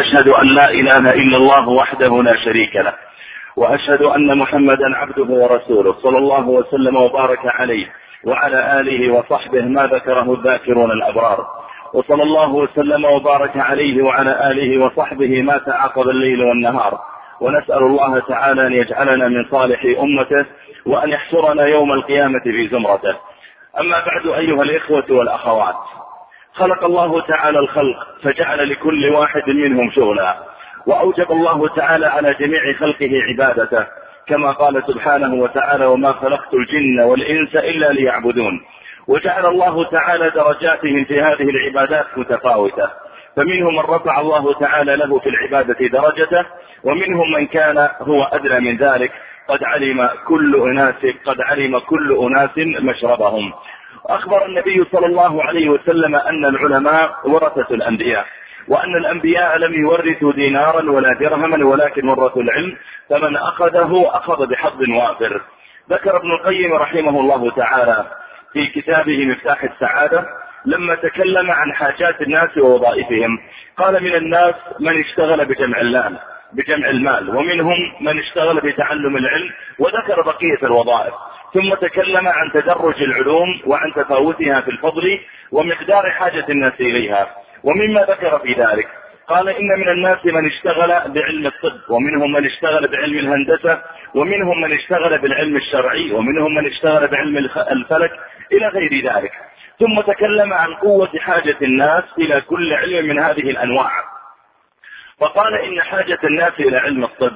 أشهد أن لا إله إلا الله وحده لا شريك له. وأشهد أن محمدا عبده ورسوله صلى الله وسلم وبارك عليه وعلى آله وصحبه ما ذكره الذاكرون الأبرار. وصلى الله وسلم وبارك عليه وعلى آله وصحبه ما تعاقب الليل والنهار. ونسأل الله تعالى أن يجعلنا من صالح أمته وأن يحشرنا يوم القيامة في زمرته. أما بعد أيها الإخوة والأخوات خلق الله تعالى الخلق فجعل لكل واحد منهم شغلا. وأوجب الله تعالى على جميع خلقه عبادته كما قال سبحانه وتعالى وما خلقت الجن والإنس إلا ليعبدون وجعل الله تعالى درجاتهم في هذه العبادات متفاوتة. فمنهم من رفع الله تعالى له في العبادة درجته ومنهم من كان هو أدنى من ذلك قد علم كل أناس قد علم كل أناس مشربهم. أخبر النبي صلى الله عليه وسلم أن العلماء ورثة الأنبياء وأن الأنبياء لم يورثوا دينارا ولا درهما ولكن ورثوا العلم فمن أخذه أخذ بحظ وافر. ذكر ابن القيم رحمه الله تعالى في كتابه مفتاح السعادة لما تكلم عن حاجات الناس ووظائفهم. قال من الناس من اشتغل بجمع المال بجمع المال ومنهم من اشتغل بتعلم العلم وذكر بقية الوظائف. ثم تكلم عن تدرج العلوم وعن تفاوتها في الفضل ومقدار حاجة الناس إليها. ومما ذكر في ذلك قال إن من الناس من اشتغل بعلم الطب ومنهم من اشتغل بعلم الهندسة ومنهم من اشتغل بالعلم الشرعي ومنهم من اشتغل بعلم الفلك إلى غير ذلك. ثم تكلم عن قوة حاجة الناس إلى كل علم من هذه الأنواع. فقال إن حاجة الناس إلى علم الطب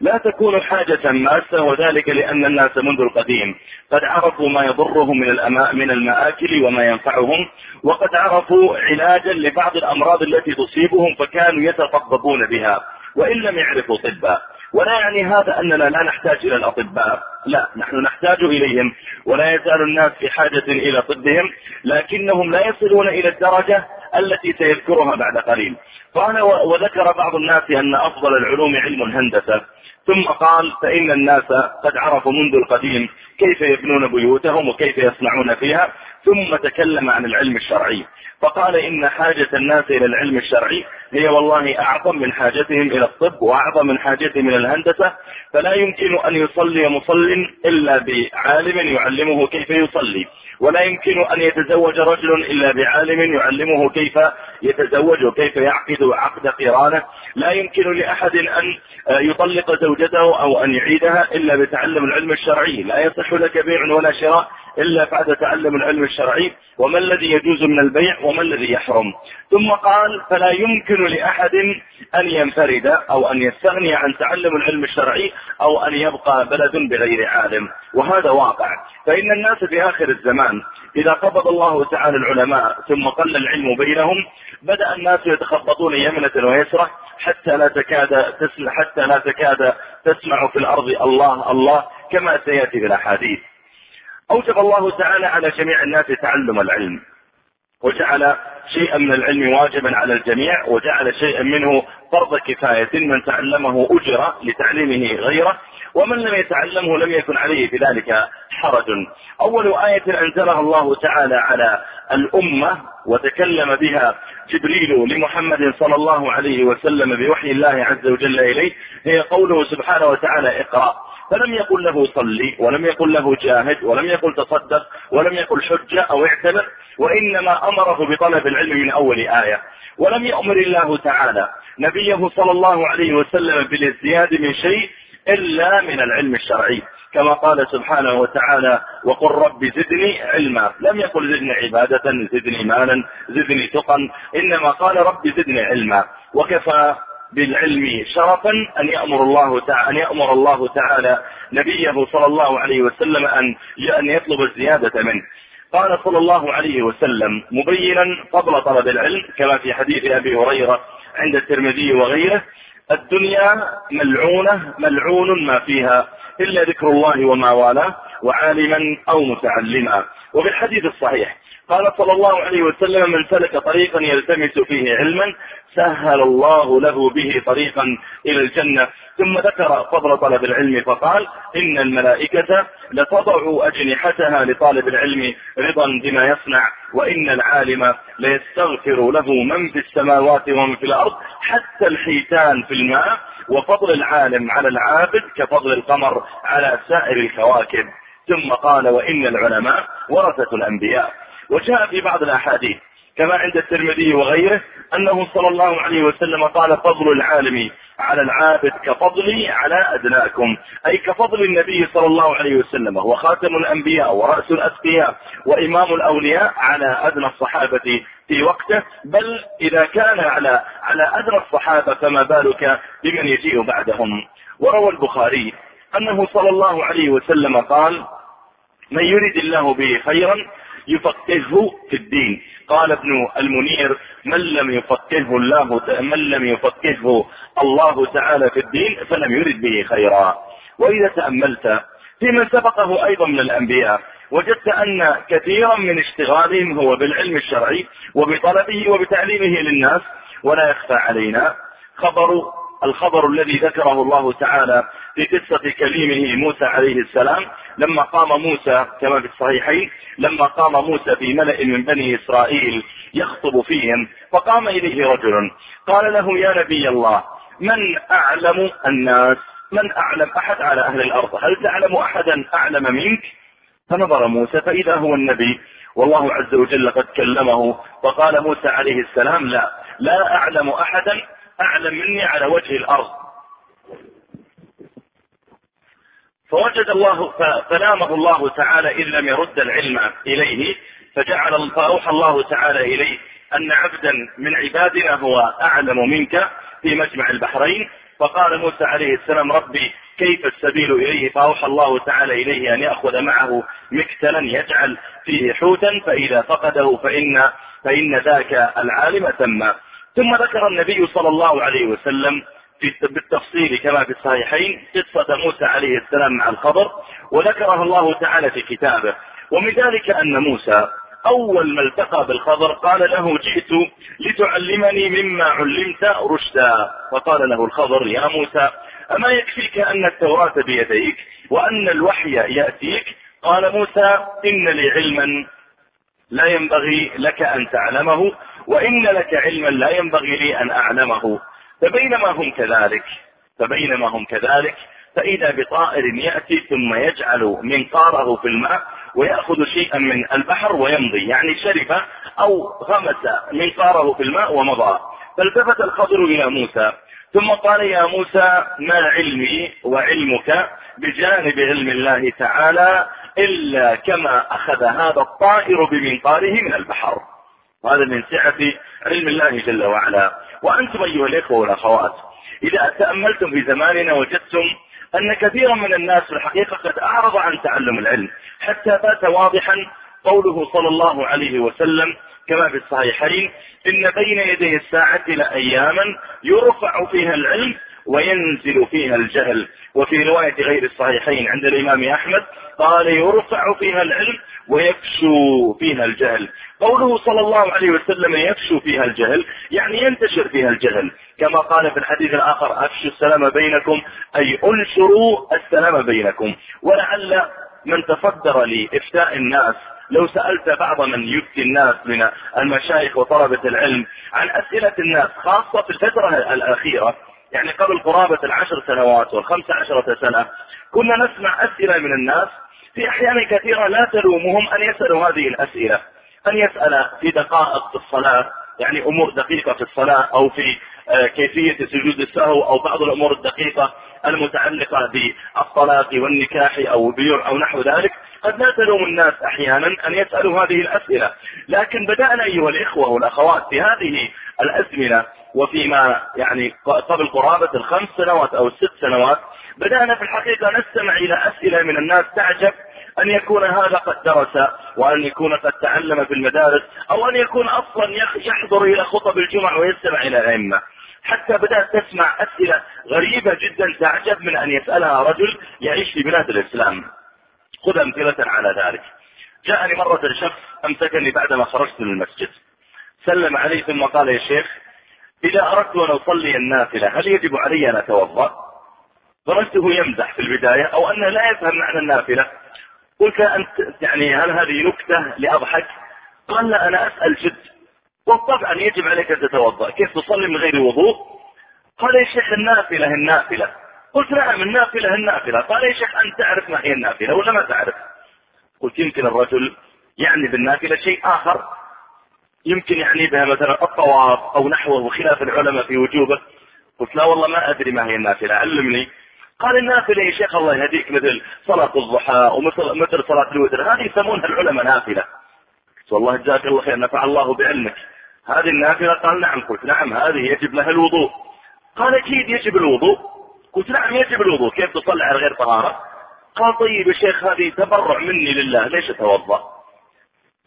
لا تكون حاجة ماسة وذلك لأن الناس منذ القديم قد عرفوا ما يضرهم من من المآكل وما ينفعهم وقد عرفوا علاجا لبعض الأمراض التي تصيبهم فكانوا يتطببون بها وإن لم يعرفوا طبا. ولا يعني هذا أننا لا نحتاج إلى الأطباء. لا نحن نحتاج إليهم ولا يزال الناس في حاجة إلى طبهم لكنهم لا يصلون إلى الدرجة التي سيذكرها بعد قليل. قال وذكر بعض الناس أن أفضل العلوم علم الهندسة. ثم قال فإن الناس قد عرفوا منذ القديم كيف يبنون بيوتهم وكيف يصنعون فيها ثم تكلم عن العلم الشرعي. فقال إن حاجة الناس إلى العلم الشرعي هي والله أعظم من حاجتهم إلى الطب وأعظم من حاجتهم إلى الهندسة فلا يمكن أن يصلي مصل إلا بعالم يعلمه كيف يصلي. ولا يمكن أن يتزوج رجل إلا بعالم يعلمه كيف يتزوج وكيف يعقد عقد قرانة. لا يمكن لأحد أن يطلق زوجته أو أن يعيدها إلا بتعلم العلم الشرعي. لا يصح لك بيع ولا شراء إلا بعد تعلم العلم الشرعي. وما الذي يجوز من البيع وما الذي يحرم؟ ثم قال فلا يمكن لأحد أن ينفرد أو أن يستغني عن تعلم العلم الشرعي أو أن يبقى بلد بغير عالم. وهذا واقع. فإن الناس في آخر الزمان إذا قبض الله تعالى العلماء ثم قل العلم بينهم بدأ الناس يتخبطون يمنة ويسرة حتى لا تكاد تسمع حتى لا تكاد تسمع في الأرض الله الله كما سيأتي في الأحاديث. أوجب الله تعالى على جميع الناس تعلم العلم وجعل شيئا من العلم واجبا على الجميع وجعل شيئا منه فرض كفاية من تعلمه أجر لتعليمه غيره ومن لم يتعلمه لم يكن عليه في ذلك حرج. أول آية أنزلها الله تعالى على الأمة وتكلم بها جبريل لمحمد صلى الله عليه وسلم بوحي الله عز وجل إليه هي قوله سبحانه وتعالى اقرأ. فلم يقل له صلي ولم يقل له جاهد ولم يقل تصدق ولم يقل حجة أو اعتبر وإنما أمره بطلب العلم من أول آية. ولم يأمر الله تعالى نبيه صلى الله عليه وسلم بالازدياد من شيء إلا من العلم الشرعي. كما قال سبحانه وتعالى وقل رب زدني علما. لم يقل زدني عبادة زدني مالا زدني تقا إنما قال رب زدني علما. وكفى بالعلم شرفا أن يأمر الله تعالى أن يأمر الله تعالى نبيه صلى الله عليه وسلم أن أن يطلب الزيادة منه. قال صلى الله عليه وسلم مبينا فضل طلب العلم كما في حديث أبي هريرة عند الترمذي وغيره الدنيا ملعونة ملعون ما فيها إلا ذكر الله وما والاه وعالما أو متعلما. وفي الحديث الصحيح قال صلى الله عليه وسلم من سلك طريقا يلتمس فيه علما سهل الله له به طريقا إلى الجنة. ثم ذكر فضل طلب العلم فقال إن الملائكة لتضع أجنحتها لطالب العلم رضا بما يصنع وإن العالم ليستغفر له من في السماوات ومن في الأرض حتى الحيتان في الماء وفضل العالم على العابد كفضل القمر على سائر الكواكب. ثم قال وإن العلماء ورثة الأنبياء. وجاء في بعض الأحاديث كما عند الترمذي وغيره أنه صلى الله عليه وسلم قال فضل العالم على العابد كفضلي على أدناكم. أي كفضل النبي صلى الله عليه وسلم هو خاتم الأنبياء ورأس الأتقياء وإمام الأولياء على أدنى الصحابة في وقته بل إذا كان على على أدنى الصحابة فما بالك بمن يجيء بعدهم؟ وروى البخاري أنه صلى الله عليه وسلم قال من يرد الله به خيرا يفقهه في الدين. قال ابن المنير من لم يفقهه الله من لم يفقهه الله تعالى في الدين فلم يرد به خيرا. وإذا تأملت في من سبقه أيضا من الأنبياء وجدت أن كثيرا من اشتغالهم هو بالعلم الشرعي وبطلبه وبتعليمه للناس ولا يخفى علينا. خبر الخبر الذي ذكره الله تعالى في قصة كليمه موسى عليه السلام لما قام موسى كما في الصحيحين لما قام موسى في ملأ من بني إسرائيل يخطب فيهم فقام إليه رجل قال له يا نبي الله من أعلم الناس؟ من أعلم أحد على أهل الأرض؟ هل تعلم أحدا أعلم منك؟ فنظر موسى فإذا هو النبي والله عز وجل قد كلمه فقال موسى عليه السلام لا لا أعلم أحدا أعلم مني على وجه الأرض. فوجد الله فلامه الله تعالى إن لم يرد العلم إليه فجعل فأوحى الله تعالى إليه أن عبدا من عبادنا هو أعلم منك في مجمع البحرين. فقال موسى عليه السلام ربي كيف السبيل إليه؟ فأوحى الله تعالى إليه أن يأخذ معه مكتلا يجعل فيه حوتا فإذا فقده فإن فإن ذاك العالم تم ثم ذكر النبي صلى الله عليه وسلم بالتفصيل كما في الصحيحين قصة موسى عليه السلام مع الخبر وذكرها الله تعالى في كتابه. ومن ذلك أن موسى أول ما التقى بالخضر قال له جئت لتعلمني مما علمت رشدا. فقال له الخضر يا موسى أما يكفيك أن التوراة بيديك وأن الوحي يأتيك؟ قال موسى إن لي علما لا ينبغي لك أن تعلمه وإن لك علما لا ينبغي لي أن أعلمه. فبينما هم كذلك فبينما هم كذلك فإذا بطائر يأتي ثم يجعل منقاره في الماء ويأخذ شيئا من البحر ويمضي يعني شرب أو غمس منقاره في الماء ومضى. فالتفت الخضر إلى موسى ثم قال يا موسى ما علمي وعلمك بجانب علم الله تعالى إلا كما أخذ هذا الطائر بمنقاره من البحر. وهذا من سعة علم الله جل وعلا. وأنتم أيها الإخوة والأخوات إذا تأملتم في زماننا وجدتم أن كثيرا من الناس في الحقيقة قد أعرض عن تعلم العلم حتى بات واضحا قوله صلى الله عليه وسلم كما في الصحيحين إن بين يدي الساعة لأياما يرفع فيها العلم وينزل فيها الجهل. وفي رواية غير الصحيحين عند الإمام أحمد قال يرفع فيها العلم ويفشو فيها الجهل. قوله صلى الله عليه وسلم يفشو فيها الجهل يعني ينتشر فيها الجهل. كما قال في الحديث الآخر أفشوا السلام بينكم أي أنشروا السلام بينكم. ولعل من تصدر لإفتاء الناس لو سألت بعض من يفتي الناس من المشايخ وطلبة العلم عن أسئلة الناس خاصة في الفترة الأخيرة يعني قبل قرابة العشر سنوات والخمس عشرة سنة كنا نسمع أسئلة من الناس في أحيان كثيرة لا تلومهم أن يسألوا هذه الأسئلة أن يسأل في دقائق في الصلاة يعني أمور دقيقة في الصلاة أو في آه، كيفية سجود السهو أو بعض الأمور الدقيقة المتعلقة بالطلاق والنكاح أو البيوع أو نحو ذلك. قد لا تلوم الناس أحيانا أن يسألوا هذه الأسئلة. لكن بدأنا أيها الإخوة والأخوات في هذه الأزمنة وفيما يعني قبل قرابة الخمس سنوات أو الست سنوات بدأنا في الحقيقة نستمع إلى أسئلة من الناس تعجب أن يكون هذا قد درس وأن يكون قد تعلم في المدارس أو أن يكون أصلا يحضر إلى خطب الجمع ويستمع إلى الأئمة. حتى بدأت تسمع أسئلة غريبة جدا تعجب من أن يسألها رجل يعيش في بلاد الإسلام. خذ أمثلة على ذلك. جاءني مرة شخص أمسكني بعدما خرجت من المسجد. سلم علي ثم قال يا شيخ إذا أردت أن أصلي النافلة هل يجب علي أن أتوضأ؟ ظننته يمزح في البداية أو أنه لا يفهم معنى النافلة. قلت أنت يعني هل هذه نكتة لأضحك؟ قال لا أنا أسأل جد. وطبعا يجب عليك أن تتوضأ. كيف تصلي من غير وضوء؟ قال يا شيخ النافلة النافلة. قلت نعم النافلة النافلة. قال يا شيخ أنت تعرف ما هي النافلة ولا ما تعرف؟ قلت يمكن الرجل يعني بالنافلة شيء آخر. يمكن يعني بها مثلا الطواف أو نحوه وخلاف العلماء في وجوبه. قلت لا والله ما أدري ما هي النافلة علمني. قال النافلة يا شيخ الله يهديك مثل صلاة الضحى ومثل مثل صلاة الوتر. هذه يسمونها العلماء نافلة. والله جزاك الله خير نفع الله بعلمك. هذه النافلة؟ قال نعم قلت نعم هذه يجب لها الوضوء. قال أكيد يجب الوضوء. قلت نعم يجب الوضوء. كيف تصلي على غير طهارة؟ قال طيب يا شيخ هذه تبرع مني لله. ليش أتوضأ؟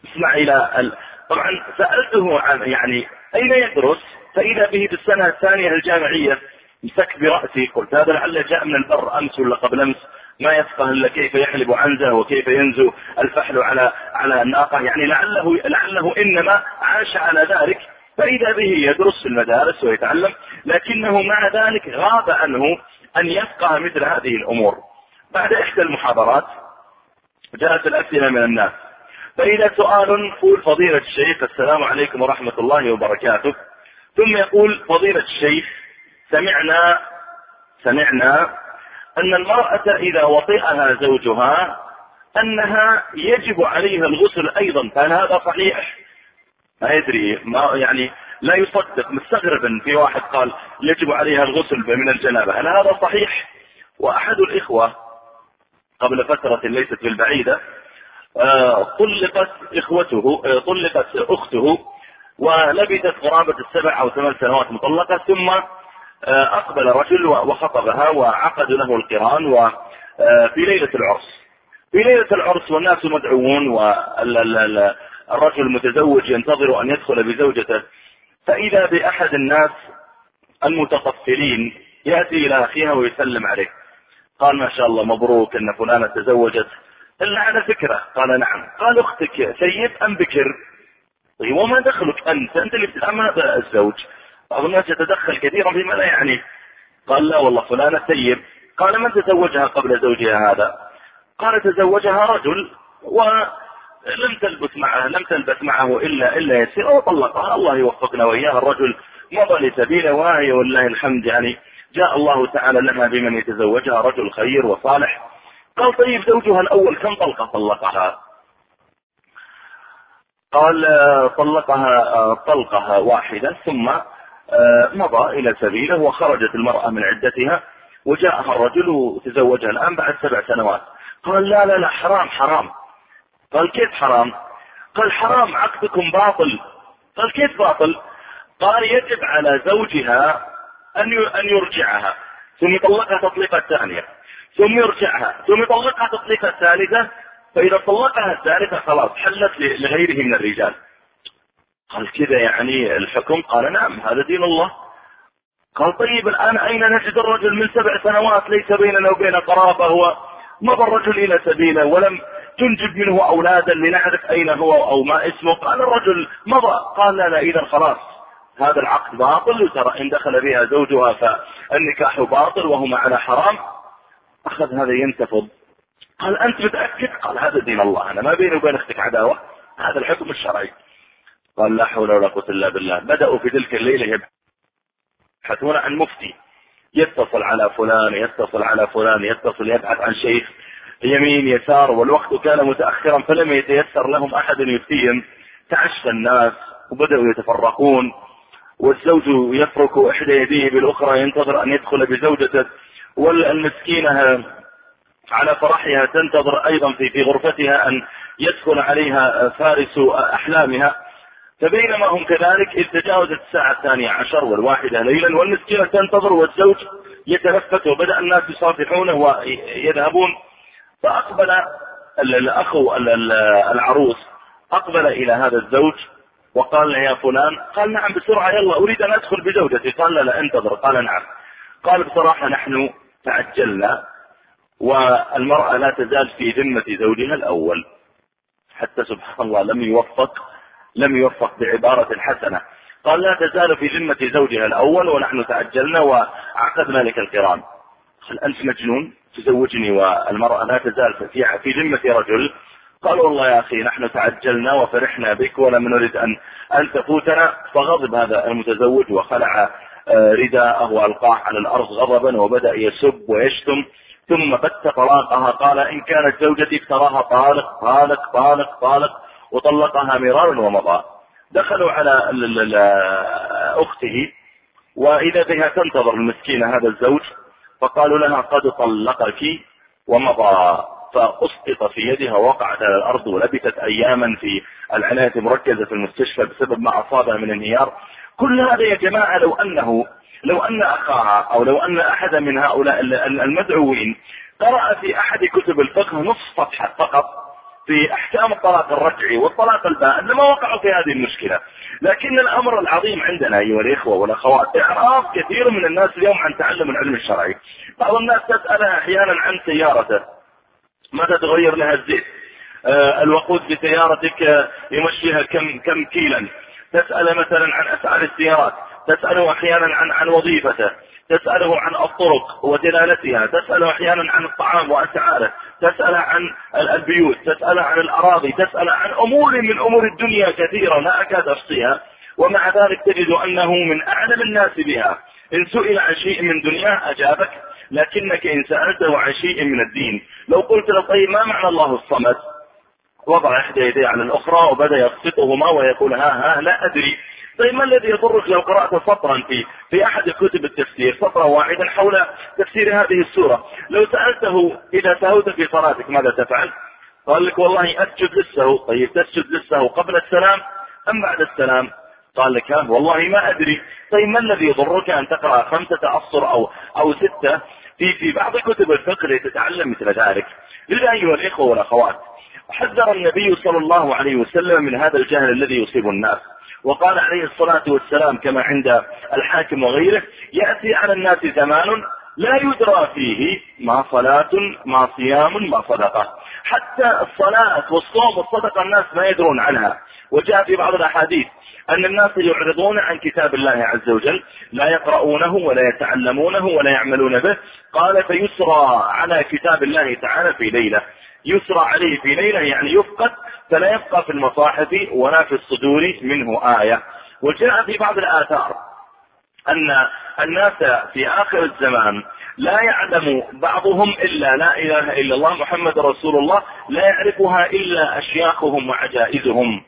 اسمع إلى ال... طبعا سألته عن يعني أين يدرس؟ فإذا به في السنة الثانية الجامعية. مسك براسي قلت هذا لعله جاء من البر أمس ولا قبل أمس؟ ما يفقه إلا كيف يحلب عنزه وكيف ينزو الفحل على على الناقة. يعني لعله لعله إنما عاش على ذلك فإذا به يدرس في المدارس ويتعلم لكنه مع ذلك غاب عنه أن يفقه مثل هذه الأمور. بعد إحدى المحاضرات جاءت الأسئلة من الناس. فإذا سؤال يقول فضيلة الشيخ السلام عليكم ورحمة الله وبركاته. ثم يقول فضيلة الشيخ سمعنا سمعنا أن المرأة إذا وطئها زوجها أنها يجب عليها الغسل أيضا فهل هذا صحيح؟ ما يدري ما يعني لا يصدق مستغربا في واحد قال يجب عليها الغسل من الجنابة هل هذا صحيح؟ وأحد الإخوة قبل فترة ليست بالبعيدة آه، طلقت إخوته آه، طلقت أخته ولبثت قرابة السبع أو ثمان سنوات مطلقة ثم أقبل رجل وخطبها وعقد له القران وفي ليلة العرس. في ليلة العرس والناس مدعوون والرجل المتزوج ينتظر أن يدخل بزوجته. فإذا بأحد الناس المتطفلين يأتي إلى أخيها ويسلم عليه. قال ما شاء الله مبروك إن فلانة تزوجت. الا على فكرة. قال نعم. قال أختك سيد أم بكر. طيب وما دخلك أنت؟ أنت اللي بتتعامل الزوج بعض الناس يتدخل كثيرا فيما لا يعني. قال لا والله فلانة سيد قال من تزوجها قبل زوجها هذا؟ قال تزوجها رجل ولم تلبس معه لم تلبس معه إلا إلا يسير. وطلقها الله يوفقنا واياها الرجل. مضى لسبيله وهي والله الحمد يعني. جاء الله تعالى لها بمن يتزوجها رجل خير وصالح. قال طيب زوجها الأول كم طلقة طلقها؟ قال طلقها طلقها واحدة ثم مضى إلى سبيله وخرجت المرأة من عدتها وجاءها الرجل وتزوجها الآن بعد سبع سنوات. قال لا لا لا حرام حرام. قال كيف حرام؟ قال حرام عقدكم باطل. قال كيف باطل؟ قال يجب على زوجها أن أن يرجعها ثم يطلقها تطليقة ثانية. ثم يرجعها ثم يطلقها تطليقة ثالثة. فإذا طلقها الثالثة خلاص حلت لغيره من الرجال. قال كذا يعني الحكم؟ قال نعم هذا دين الله. قال طيب الآن أين نجد الرجل من سبع سنوات ليس بيننا وبين قرابة هو مضى الرجل إلى سبيله ولم تنجب منه أولادا لنعرف أين هو أو ما اسمه. قال الرجل مضى. قال لا لا إذا خلاص هذا العقد باطل وترى إن دخل بها زوجها فالنكاح باطل وهما على حرام. أخذ هذا ينتفض. قال أنت متأكد؟ قال هذا دين الله أنا ما بيني وبين أختك عداوة هذا الحكم الشرعي. قال لا حول ولا قوة إلا بالله. بدأوا في تلك الليلة يبحثون عن مفتي. يتصل على فلان يتصل على فلان يتصل يبحث عن شيخ يمين يسار والوقت كان متأخرا فلم يتيسر لهم أحد يفتيهم. تعشى الناس وبدأوا يتفرقون. والزوج يفرك إحدى يديه بالأخرى ينتظر أن يدخل بزوجته. والمسكينة على فرحها تنتظر أيضا في في غرفتها أن يدخل عليها فارس أحلامها. فبينما هم كذلك إذ تجاوزت الساعة الثانية عشر والواحدة ليلا والمسكينة تنتظر والزوج يتلفت وبدأ الناس يصافحونه ويذهبون. فأقبل الأخو العروس أقبل إلى هذا الزوج وقال له يا فلان قال نعم بسرعة يلا أريد أن أدخل بزوجتي. قال لا لا انتظر. قال نعم. قال بصراحة نحن تعجلنا والمرأة لا تزال في ذمة زوجها الأول. حتى سبحان الله لم يوفق لم يوفق بعبارة حسنة. قال لا تزال في ذمة زوجها الأول ونحن تعجلنا وعقدنا لك القران قال أنت مجنون؟ تزوجني والمرأة لا تزال في ذمة رجل. قال والله يا أخي نحن تعجلنا وفرحنا بك ولم نرد أن أن تفوتنا. فغضب هذا المتزوج وخلع آه، رداءه وألقاه على الأرض غضبا وبدأ يسب ويشتم. ثم بت طلاقها. قال إن كانت زوجتي افتراها طالق طالق طالق طالق. وطلقها مرارا ومضى. دخلوا على أخته وإذا بها تنتظر المسكينة هذا الزوج فقالوا لها قد طلقك ومضى. فأسقط في يدها وقعت على الأرض ولبثت أياما في العناية المركزة في المستشفى بسبب ما أصابها من انهيار. كل هذا يا جماعة لو أنه لو أن أخاها أو لو أن أحد من هؤلاء المدعوين قرأ في أحد كتب الفقه نصف صفحة فقط في أحكام الطلاق الرجعي والطلاق البائن لما وقعوا في هذه المشكلة. لكن الأمر العظيم عندنا أيها الإخوة والأخوات إعراض كثير من الناس اليوم عن تعلم العلم الشرعي. بعض الناس تسألها أحيانا عن سيارته. متى تغير لها الزيت؟ آه الوقود بسيارتك يمشيها كم كم كيلا؟ تسأل مثلا عن أسعار السيارات. تسأله أحيانا عن عن وظيفته. تسأله عن الطرق ودلالتها تسأله أحيانا عن الطعام واسعاره تسأل عن البيوت تسأل عن الأراضي تسأل عن أمور من أمور الدنيا كثيرة لا أكاد احصيها ومع ذلك تجد أنه من أعلم الناس بها. إن سئل عن شيء من دنياه أجابك لكنك إن سألته عن شيء من الدين. لو قلت له طيب ما معنى الله الصمد؟ وضع إحدى يديه على الأخرى وبدأ يخططهما ويقول ها ها لا أدري. طيب ما الذي يضرك لو قرأت سطرا في في أحد كتب التفسير؟ سطرا واحدا حول تفسير هذه السورة. لو سألته إذا سهوت في صلاتك ماذا تفعل؟ قال لك والله أسجد للسهو طيب تسجد للسهو قبل السلام أم بعد السلام؟ قال لك والله ما أدري. طيب ما الذي يضرك أن تقرأ خمسة أسطر أو أو ستة في في بعض كتب الفقه لتتعلم مثل ذلك؟ لذا أيها الإخوة والأخوات حذر النبي صلى الله عليه وسلم من هذا الجهل الذي يصيب الناس. وقال عليه الصلاة والسلام كما عند الحاكم وغيره يأتي على الناس زمان لا يدرى فيه ما صلاة ما صيام ما صدقة. حتى الصلاة والصوم والصدقة الناس ما يدرون عنها. وجاء في بعض الأحاديث أن الناس يعرضون عن كتاب الله عز وجل لا يقرؤونه ولا يتعلمونه ولا يعملون به. قال فيسرى على كتاب الله تعالى في ليلة. يسرى عليه في ليلة يعني يفقد فلا يبقى في المصاحف ولا في الصدور منه آية. وجاء في بعض الآثار أن الناس في آخر الزمان لا يعلم بعضهم إلا لا إله إلا الله محمد رسول الله لا يعرفها إلا أشياخهم وعجائزهم.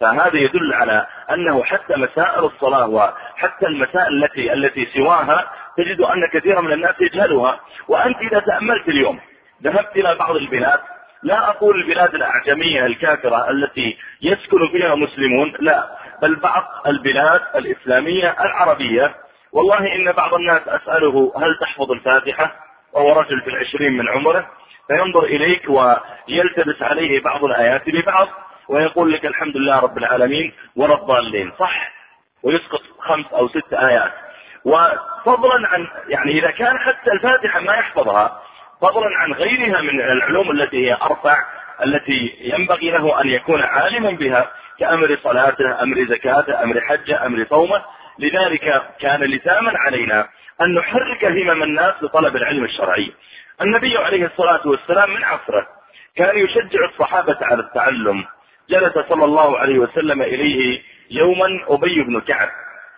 فهذا يدل على أنه حتى مسائل الصلاة وحتى المسائل التي التي سواها تجد أن كثيرا من الناس يجهلها. وأنت إذا تأملت اليوم ذهبت إلى بعض البلاد لا أقول البلاد الأعجمية الكافرة التي يسكن فيها مسلمون لا بل بعض البلاد الإسلامية العربية. والله إن بعض الناس أسأله هل تحفظ الفاتحة؟ وهو رجل في العشرين من عمره. فينظر إليك ويلتبس عليه بعض الآيات ببعض ويقول لك الحمد لله رب العالمين ولا الضالين. صح. ويسقط خمس أو ست آيات. وفضلا عن يعني إذا كان حتى الفاتحة ما يحفظها فضلا عن غيرها من العلوم التي هي أرفع التي ينبغي له أن يكون عالما بها كأمر صلاته أمر زكاته أمر حجه أمر صومه. لذلك كان لزاما علينا أن نحرك همم الناس لطلب العلم الشرعي. النبي عليه الصلاة والسلام من عصره كان يشجع الصحابة على التعلم. جلس صلى الله عليه وسلم إليه يوما أبي بن كعب.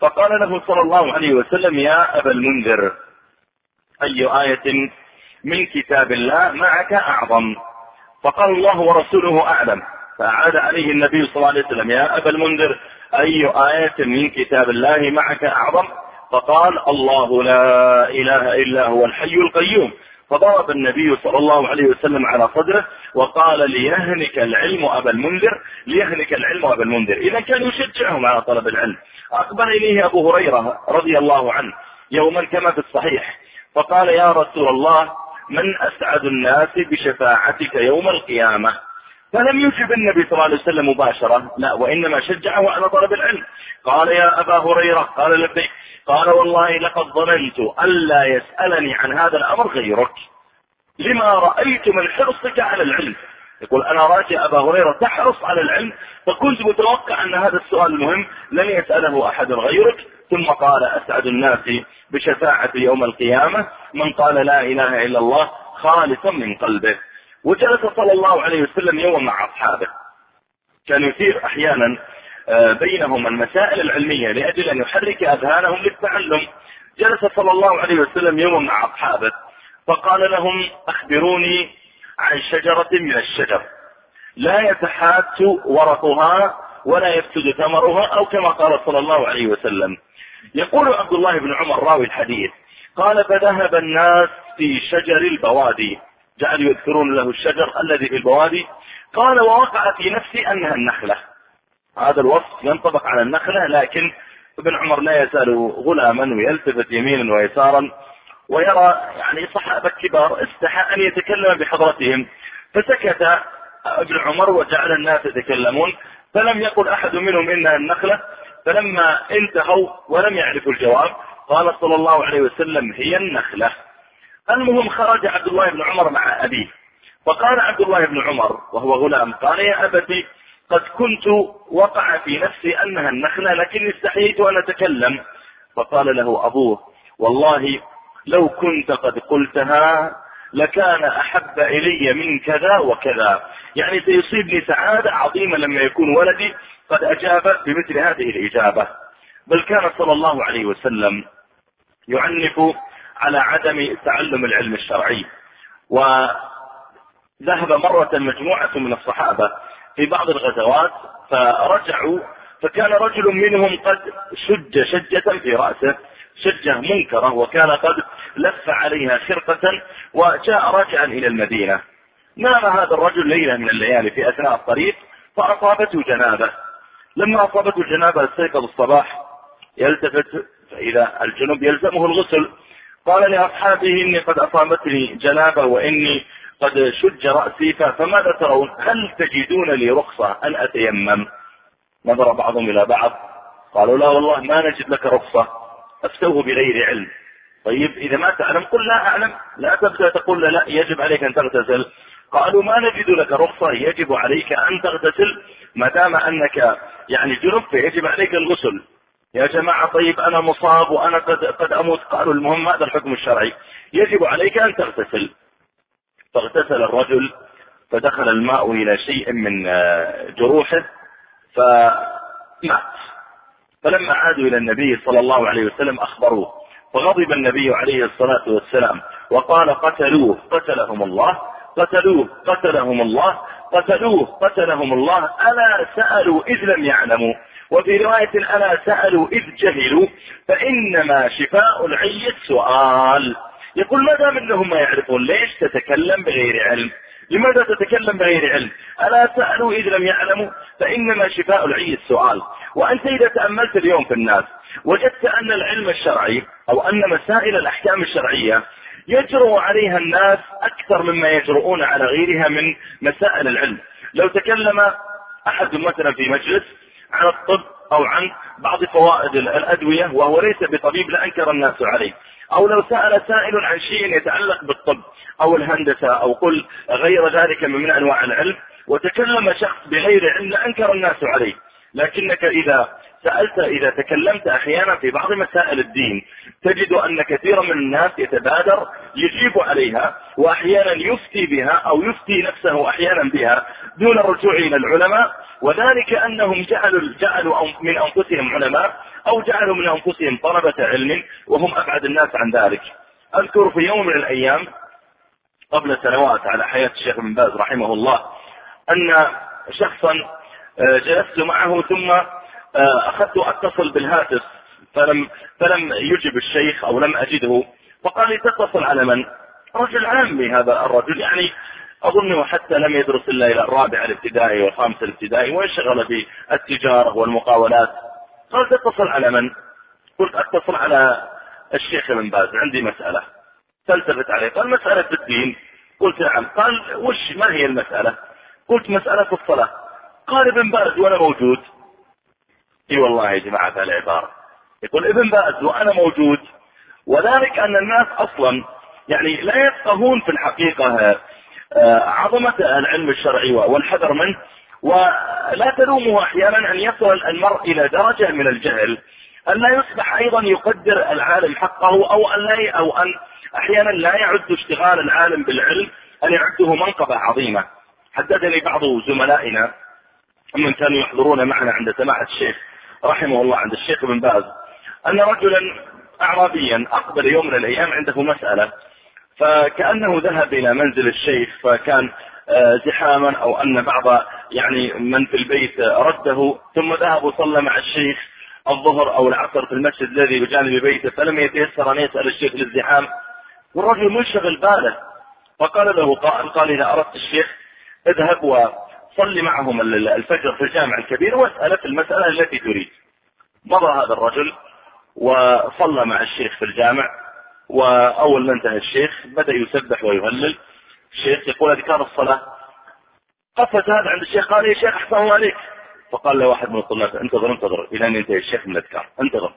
فقال له صلى الله عليه وسلم يا أبا المنذر أي آية من كتاب الله معك أعظم. فقال الله ورسوله أعلم. فأعاد عليه النبي صلى الله عليه وسلم يا أبا المنذر أي آية من كتاب الله معك أعظم؟ فقال الله لا إله إلا هو الحي القيوم. فضرب النبي صلى الله عليه وسلم على صدره وقال ليهنك العلم أبا المنذر ليهنك العلم أبا المنذر. إذا كان يشجعهم على طلب العلم. أقبل إليه أبو هريرة رضي الله عنه يوما كما في الصحيح. فقال يا رسول الله من أسعد الناس بشفاعتك يوم القيامة. فلم يجب النبي صلى الله عليه وسلم مباشرة لا وإنما شجعه على طلب العلم. قال يا أبا هريرة قال لبيك قال والله لقد ظننت ألا يسألني عن هذا الأمر غيرك. لما رأيت من حرصك على العلم. يقول أنا راجع أبا هريرة تحرص على العلم فكنت متوقع أن هذا السؤال المهم لن يسأله أحد غيرك. ثم قال أسعد الناس بشفاعة يوم القيامة من قال لا إله إلا الله خالصا من قلبه. وجلس صلى الله عليه وسلم يوما مع أصحابه. كان يثير أحيانا آه، بينهم المسائل العلمية لأجل أن يحرك أذهانهم للتعلم. جلس صلى الله عليه وسلم يوما مع أصحابه. فقال لهم أخبروني عن شجرة من الشجر. لا يتحات ورقها ولا يفسد ثمرها أو كما قال صلى الله عليه وسلم. يقول عبد الله بن عمر راوي الحديث قال فذهب الناس في شجر البوادي. جعلوا يذكرون له الشجر الذي في البوادي. قال ووقع في نفسي أنها النخلة. هذا الوصف ينطبق على النخلة لكن ابن عمر لا يزال غلاما ويلتفت يمينا ويسارا ويرى يعني صحابة كبار استحى أن يتكلم بحضرتهم. فسكت ابن عمر وجعل الناس يتكلمون فلم يقل أحد منهم إنها النخلة. فلما انتهوا ولم يعرفوا الجواب قال صلى الله عليه وسلم هي النخلة. المهم خرج عبد الله بن عمر مع أبيه. فقال عبد الله بن عمر وهو غلام قال يا أبتي قد كنت وقع في نفسي أنها النخلة لكني استحييت أن أتكلم. فقال له أبوه والله لو كنت قد قلتها لكان أحب إلي من كذا وكذا. يعني سيصيبني سعادة عظيمة لما يكون ولدي قد أجاب بمثل هذه الإجابة بل كان صلى الله عليه وسلم يعنف على عدم تعلم العلم الشرعي وذهب مرة مجموعة من الصحابة في بعض الغزوات فرجعوا فكان رجل منهم قد شج شجة في رأسه شجة منكرة وكان قد لف عليها خرقة وجاء راجعا إلى المدينة. نام هذا الرجل ليلة من الليالي في أثناء الطريق فأصابته جنابة. لما أصابته الجنابة استيقظ الصباح يلتفت فإذا الجنوب يلزمه الغسل قال لأصحابه إني قد أصابتني جنابة وإني قد شج رأسي فماذا ترون؟ هل تجدون لي رخصة أن أتيمم؟ نظر بعضهم إلى بعض قالوا لا والله ما نجد لك رخصة أفتوه بغير علم. طيب إذا ما تعلم قل لا أعلم لا تبدأ تقول لا يجب عليك أن تغتسل. قالوا ما نجد لك رخصة يجب عليك أن تغتسل ما دام أنك يعني جنب فيجب عليك الغسل. يا جماعة طيب أنا مصاب وأنا قد, قد أموت. قالوا المهم هذا الحكم الشرعي. يجب عليك أن تغتسل. فاغتسل الرجل فدخل الماء إلى شيء من آه، جروحه فمات. فلما عادوا إلى النبي صلى الله عليه وسلم أخبروه فغضب النبي عليه الصلاة والسلام وقال قتلوه قتلهم الله. قتلوه قتلهم الله قتلوه قتلهم الله. ألا سألوا إذ لم يعلموا؟ وفي رواية ألا سألوا إذ جهلوا؟ فإنما شفاء العي السؤال. يقول ما دام انهم ما يعرفون؟ ليش تتكلم بغير علم؟ لماذا تتكلم بغير علم؟ ألا سألوا إذ لم يعلموا؟ فإنما شفاء العي السؤال. وأنت إذا تأملت اليوم في الناس وجدت أن العلم الشرعي أو أن مسائل الأحكام الشرعية يجرؤ عليها الناس أكثر مما يجرؤون على غيرها من مسائل العلم. لو تكلم أحد مثلا في مجلس عن الطب أو عن بعض فوائد الأدوية وهو ليس بطبيب لأنكر الناس عليه. أو لو سأل سائل عن شيء يتعلق بالطب أو الهندسة أو قل غير ذلك من أنواع العلم وتكلم شخص بغير علم لأنكر الناس عليه. لكنك إذا سألت إذا تكلمت أحيانا في بعض مسائل الدين تجد أن كثيرا من الناس يتبادر يجيب عليها وأحيانا يفتي بها أو يفتي نفسه أحيانا بها دون الرجوع إلى العلماء وذلك أنهم جعلوا, جعلوا من أنفسهم علماء أو جعلوا من أنفسهم طلبة علم وهم أبعد الناس عن ذلك. أذكر في يوم من الأيام قبل سنوات على حياة الشيخ بن باز رحمه الله أن شخصا آه، جلست معه ثم آه، أخذت أتصل بالهاتف فلم فلم يجب الشيخ أو لم أجده. فقال لي تتصل على من؟ رجل عامي هذا الرجل يعني أظنه حتى لم يدرس إلا إلى الرابع الابتدائي والخامس الابتدائي وانشغل بالتجارة والمقاولات. قال تتصل على من؟ قلت أتصل على الشيخ ابن باز عندي مسألة تلتفت عليه. قال مسألة الدين؟ قلت نعم. قال وش ما هي المسألة؟ قلت مسألة الصلاة. قال ابن باز وأنا موجود. إي والله يا جماعة العبارة. يقول ابن باز وأنا موجود. وذلك أن الناس أصلا يعني لا يفقهون في الحقيقة آه، عظمة العلم الشرعي والحذر منه. ولا تلومه أحيانا أن يصل المرء إلى درجة من الجهل أن لا يصبح أيضا يقدر العالم حقه أو أن لا أو أن أحيانا لا يعد اشتغال العالم بالعلم أن يعده منقبة عظيمة. حدثني بعض زملائنا ممن كانوا يحضرون معنا عند سماحة الشيخ. رحمه الله عند الشيخ بن باز أن رجلا اعرابيا أقبل يوم من الأيام عنده مسألة فكأنه ذهب إلى منزل الشيخ فكان آه، زحاما أو أن بعض يعني من في البيت رده ثم ذهب وصلى مع الشيخ الظهر أو العصر في المسجد الذي بجانب بيته فلم يتيسر أن يسأل الشيخ للزحام والرجل منشغل باله فقال له قائل قال إذا أردت الشيخ اذهب وصلي معهم الفجر في الجامع الكبير واساله في المسألة التي تريد. مضى هذا الرجل وصلى مع الشيخ في الجامع وأول ما انتهى الشيخ بدأ يسبح ويهلل. الشيخ يقول اذكار الصلاة. قفز هذا عند الشيخ قال يا شيخ أحسن الله عليك. فقال له واحد من الطلاب انتظر انتظر إلى أن ينتهي الشيخ من الأذكار. انتظر.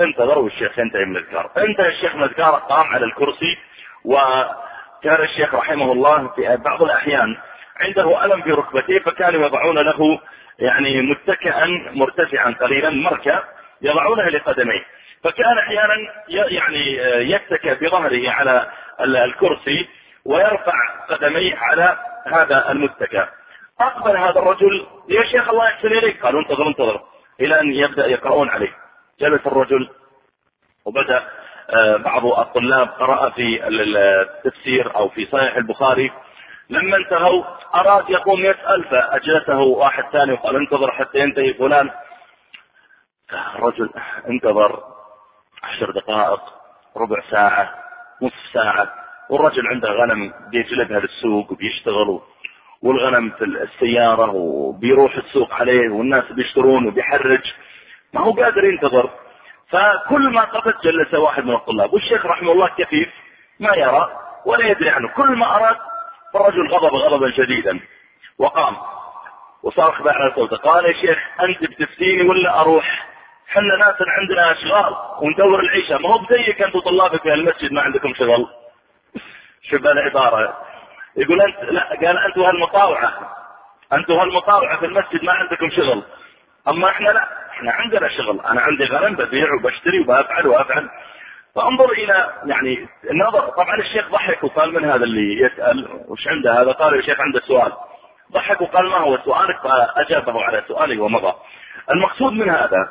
انتظر والشيخ ينتهي من الأذكار. انتهى الشيخ من الأذكار قام على الكرسي. وكان الشيخ رحمه الله في بعض الأحيان عنده ألم في ركبتيه فكانوا يضعون له يعني متكئا مرتفعا قليلا مركب يضعونها لقدميه. فكان أحيانا يعني يتكئ بظهره على الكرسي ويرفع قدميه على هذا المتكئ. أقبل هذا الرجل يا شيخ الله يحسن إليك. قالوا انتظر انتظر. إلى أن يبدأ يقرؤون عليه. جلس الرجل وبدأ آه، بعض الطلاب قرأ في التفسير أو في صحيح البخاري. لما انتهوا أراد يقوم يسأل فأجلسه واحد ثاني وقال انتظر حتى ينتهي فلان. الرجل انتظر عشر دقائق ربع ساعة نصف ساعة. والرجل عنده غنم بيجلبها للسوق وبيشتغل والغنم في السيارة وبيروح السوق عليه والناس بيشترون وبيحرج. ما هو قادر ينتظر. فكل ما قفت جلس واحد من الطلاب. والشيخ رحمه الله كفيف ما يرى ولا يدري عنه. كل ما أراد فالرجل غضب غضبا شديدا وقام وصرخ على صوته. قال يا شيخ أنت بتفتيني ولا أروح؟ حنا ناس عندنا أشغال وندور العيشة. ما هو بزيك أنتم طلابك في المسجد ما عندكم شغل؟ شوف العبارة يقول أنت لا قال أنتم هالمطاوعة. أنتم هالمطاوعة في المسجد ما عندكم شغل. أما إحنا لا إحنا عندنا شغل. أنا عندي غنم ببيع وبشتري وبفعل وأفعل. فانظر إلى يعني النظر طبعا الشيخ ضحك وقال من هذا اللي يسأل؟ وش عنده هذا؟ قال يا شيخ عنده سؤال. ضحك وقال ما هو سؤالك؟ فأجابه على سؤالي ومضى. المقصود من هذا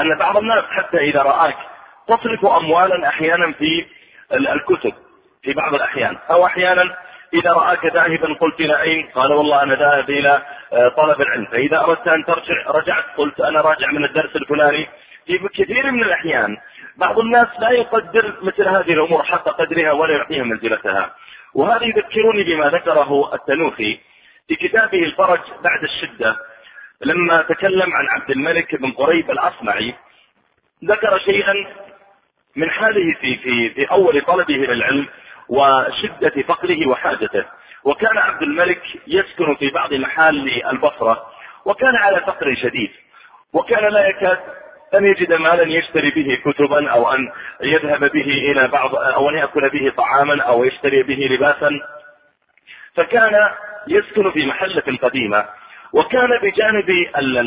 أن بعض الناس حتى إذا رآك تصرف اموالا أحيانا في الكتب في بعض الأحيان. أو أحيانا إذا رآك ذاهبا قلت إلى أين؟ قال والله أنا ذاهب إلى آه، طلب العلم. فإذا أردت أن ترجع رجعت قلت أنا راجع من الدرس الفلاني. في كثير من الأحيان بعض الناس لا يقدر مثل هذه الأمور حق قدرها ولا يعطيها منزلتها. وهذا يذكرني بما ذكره التنوخي في كتابه الفرج بعد الشدة لما تكلم عن عبد الملك بن قريب الأصمعي ذكر شيئا من حاله في في في أول طلبه للعلم وشدة فقره وحاجته. وكان عبد الملك يسكن في بعض محال البصرة وكان على فقر شديد وكان لا يكاد أن يجد مالا يشتري به كتبا أو أن يذهب به إلى بعض أو أن يأكل به طعاما أو يشتري به لباسا. فكان يسكن في محلة قديمة وكان بجانب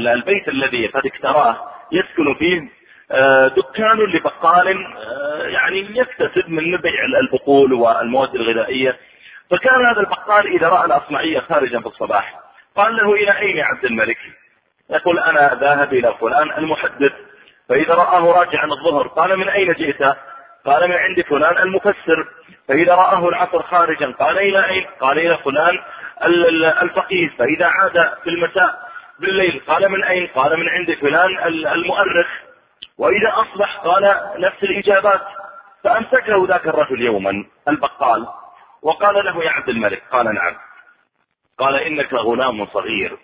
البيت الذي قد اكتراه يسكن فيه آه، دكان لبقال آه، يعني يكتسب من بيع البقول والمواد الغذائية. فكان هذا البقال إذا رأى الأصمعية خارجا في الصباح قال له إلى أين يا عبد الملك؟ يقول أنا ذاهب إلى فلان المحدث. فإذا رآه راجعا الظهر قال من أين جئت؟ قال من عند فلان المفسر. فإذا رآه العصر خارجا قال إلى أين؟ قال إلى فلان الفقيه. فإذا عاد في المساء بالليل قال من أين؟ قال من عند فلان المؤرخ. وإذا أصبح قال نفس الإجابات. فأمسكه ذاك الرجل يوما البقال. وقال له يا عبد الملك. قال نعم. قال إنك غلام صغير.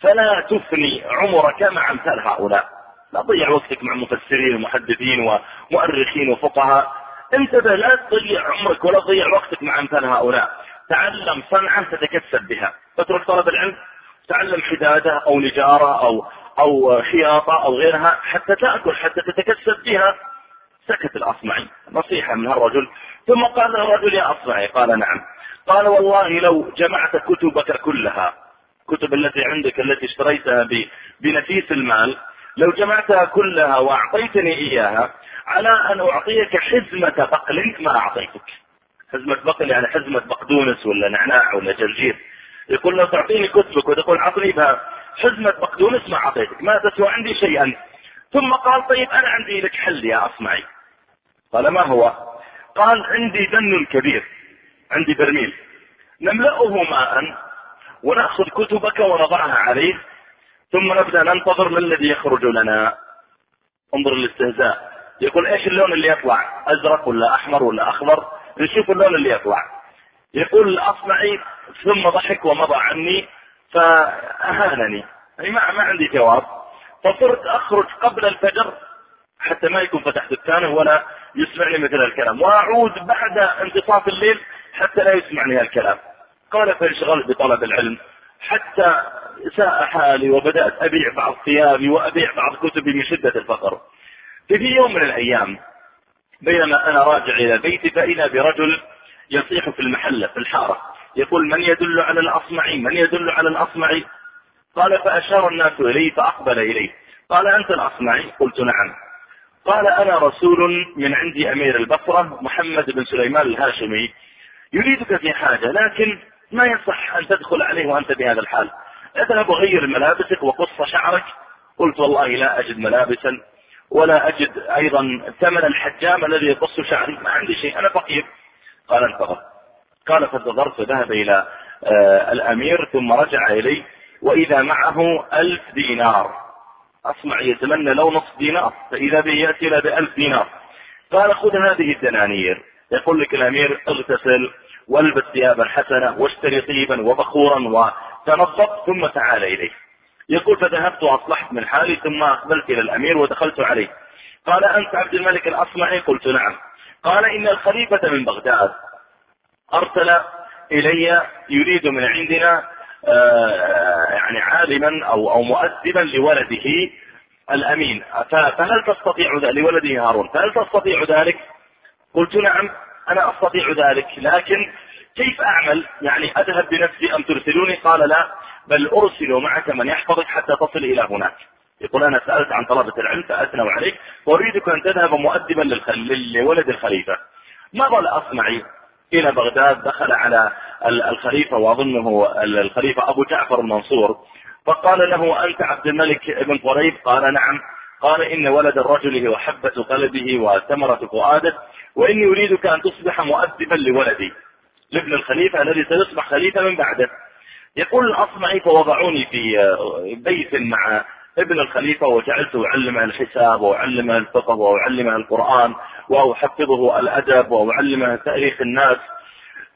فلا تفني عمرك مع أمثال هؤلاء. لا تضيع وقتك مع مفسرين ومحدثين ومؤرخين وفقهاء. انتبه لا تضيع عمرك ولا تضيع وقتك مع أمثال هؤلاء. تعلم صنعة تتكسب بها. تترك طلب العلم تعلم حدادة أو نجارة أو أو خياطة أو غيرها حتى تأكل حتى تتكسب بها. سكت الأصمعي. نصيحة من هالرجل. ثم قال الرجل يا أصمعي قال نعم. قال والله لو جمعت كتبك كلها كتب التي عندك التي اشتريتها بنفيس المال لو جمعتها كلها وأعطيتني إياها على أن أعطيك حزمة بقل ما أعطيتك. حزمة بقل يعني حزمة بقدونس ولا نعناع ولا جرجير. يقول لو تعطيني كتبك وتقول اعطني بها حزمة بقدونس ما أعطيتك ما تسوى عندي شيئا. ثم قال طيب أنا عندي لك حل يا اصمعي قال ما هو؟ قال عندي دن كبير عندي برميل. نملأه ماء ونأخذ كتبك ونضعها عليه ثم نبدأ ننتظر ما الذي يخرج لنا. انظر الاستهزاء يقول إيش اللون اللي يطلع؟ أزرق ولا أحمر ولا أخضر؟ نشوف اللون اللي يطلع. يقول الاصمعي ثم ضحك ومضى عني فأهانني. يعني ما, ما عندي جواب. فصرت أخرج قبل الفجر حتى ما يكون فتح دكانه ولا يسمعني مثل الكلام. وأعود بعد انتصاف الليل حتى لا يسمعني الكلام. قال فانشغلت بطلب العلم حتى ساء حالي وبدأت أبيع بعض ثيابي وأبيع بعض كتبي من شدة الفقر. في يوم من الأيام بينما أنا راجع إلى بيتي فإذا برجل يصيح في المحلة في الحارة. يقول من يدل على الأصمعي من يدل على الأصمعي قال فأشار الناس إليه فأقبل إليه. قال أنت الأصمعي قلت نعم. قال أنا رسول من عند أمير البصرة محمد بن سليمان الهاشمي. يريدك في حاجة لكن ما يصح أن تدخل عليه وأنت بهذا الحال. اذهب وغير ملابسك وقص شعرك. قلت والله لا أجد ملابسا ولا أجد أيضا ثمن الحجام الذي يقص شعري. ما عندي شيء. أنا فقير. قال انتظر قال فانتظرت. ذهب إلى آه الأمير ثم رجع إلي. وإذا معه ألف دينار. أسمع يتمنى لو نصف دينار. فإذا به يأتي إلى بألف دينار. قال خذ هذه الدنانير. يقول لك الأمير اغتسل والبس ثيابا حسنة واشتري طيبا وبخورا وتنظف ثم تعال إليه. يقول فذهبت وأصلحت من حالي ثم أقبلت إلى الأمير ودخلت عليه. قال أنت عبد الملك الأصمعي؟ قلت نعم. قال إن الخليفة من بغداد. أرسل إلي يريد من عندنا آه، يعني عالما أو أو مؤدبا لولده الأمين. فهل تستطيع ذلك لولده هارون؟ فهل تستطيع ذلك؟ قلت نعم أنا أستطيع ذلك لكن كيف أعمل؟ يعني أذهب بنفسي أم ترسلوني؟ قال لا بل أرسل معك من يحفظك حتى تصل إلى هناك. يقول أنا سألت عن طلبة العلم فأثنوا عليك. وأريدك أن تذهب مؤدبا لولد الخليفة. مضى الأصمعي إلى بغداد دخل على الخليفة وأظنه الخليفة أبو جعفر المنصور. فقال له أنت عبد الملك بن قريب؟ قال نعم. قال إن ولد الرجل هو حبة قلبه وثمرة فؤاده وإني أريدك أن تصبح مؤدبا لولدي. لابن الخليفة الذي سيصبح خليفة من بعده. يقول الأصمعي فوضعوني في بيت مع ابن الخليفة وجعلت أعلمه الحساب وأعلمه الفقه وأعلمه القرآن وأحفظه الأدب وأعلمه تاريخ الناس.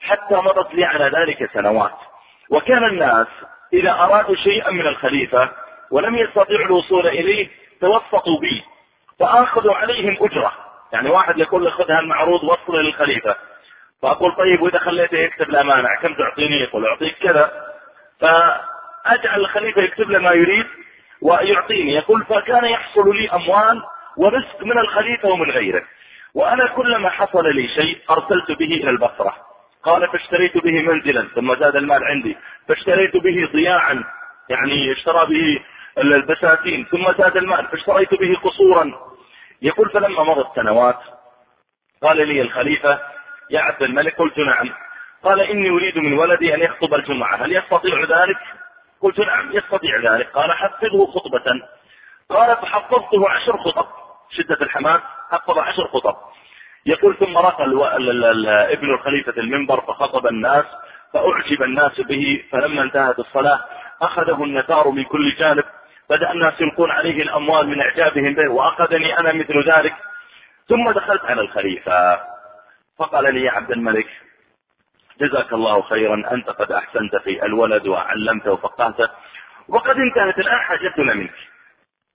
حتى مضت لي على ذلك سنوات. وكان الناس إذا أرادوا شيئا من الخليفة ولم يستطيعوا الوصول إليه توسطوا بي فآخذوا عليهم أجرة. يعني واحد يقول لي خذ هالمعروض وصله للخليفة. فأقول طيب وإذا خليته يكتب الأمانة كم تعطيني؟ يقول أعطيك كذا. فأجعل الخليفة يكتب له ما يريد ويعطيني. يقول فكان يحصل لي أموال ورزق من الخليفة ومن غيره. وأنا كلما حصل لي شيء أرسلت به إلى البصرة. قال فاشتريت به منزلا ثم زاد المال عندي. فاشتريت به ضياعا يعني اشترى به البساتين ثم زاد المال. فاشتريت به قصورا. يقول فلما مضت سنوات قال لي الخليفة يا عبد الملك قلت نعم قال إني أريد من ولدي أن يخطب الجمعة. هل يستطيع ذلك؟ قلت نعم يستطيع ذلك. قال حفظه خطبة. قال فحفظته عشر خطب. شدة الحماس حفظ عشر خطب. يقول ثم رقى ابن الخليفة المنبر فخطب الناس فأعجب الناس به فلما انتهت الصلاة أخذه النتار من كل جانب. بدأ الناس يلقون عليه الأموال من إعجابهم به وأخذني أنا مثل ذلك. ثم دخلت على الخليفة. فقال لي يا عبد الملك جزاك الله خيرا أنت قد أحسنت في الولد وعلمته وفقهته وقد انتهت الآن حاجتنا منك.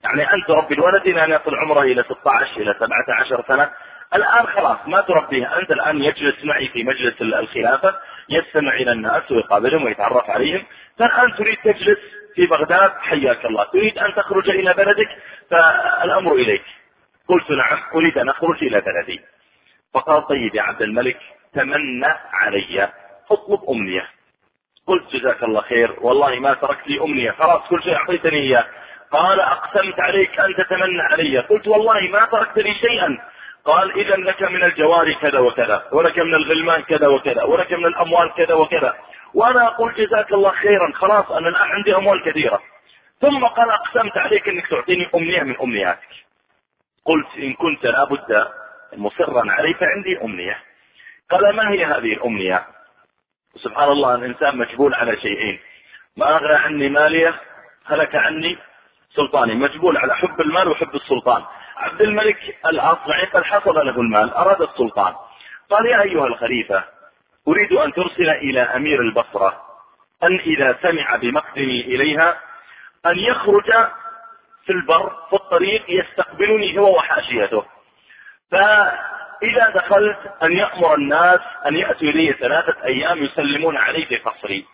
يعني أنت رب الولد إلى أن يصل عمره إلى 16 إلى 17 سنة. الآن خلاص ما تربيه أنت الآن يجلس معي في مجلس الخلافة يستمع إلى الناس ويقابلهم ويتعرف عليهم. فالآن تريد تجلس في بغداد حياك الله. تريد أن تخرج إلى بلدك فالأمر إليك. قلت نعم أريد أن أخرج إلى بلدي. فقال طيب يا عبد الملك تمنى علي اطلب أمنية. قلت جزاك الله خير والله ما تركت لي أمنية خلاص كل شيء أعطيتني إياه. قال أقسمت عليك أن تتمنى علي. قلت والله ما تركت لي شيئا. قال إذا لك من الجواري كذا وكذا ولك من الغلمان كذا وكذا ولك من الأموال كذا وكذا. وأنا أقول جزاك الله خيرا خلاص أنا الآن عندي أموال كثيرة. ثم قال أقسمت عليك أنك تعطيني أمنية من أمنياتك. قلت إن كنت لابد مصرا علي فعندي أمنية. قال ما هي هذه الأمنية؟ سبحان الله الإنسان مجبول على شيئين. ما أغنى عني مالية هلك عني سلطاني. مجبول على حب المال وحب السلطان. عبد الملك الأصمعي قد حصل له المال أراد السلطان. قال يا أيها الخليفة أريد أن ترسل إلى أمير البصرة أن إذا سمع بمقدمي إليها أن يخرج في البر في الطريق يستقبلني هو وحاشيته. فإذا دخلت أن يأمر الناس أن يأتوا إلي ثلاثة أيام يسلمون علي في قصري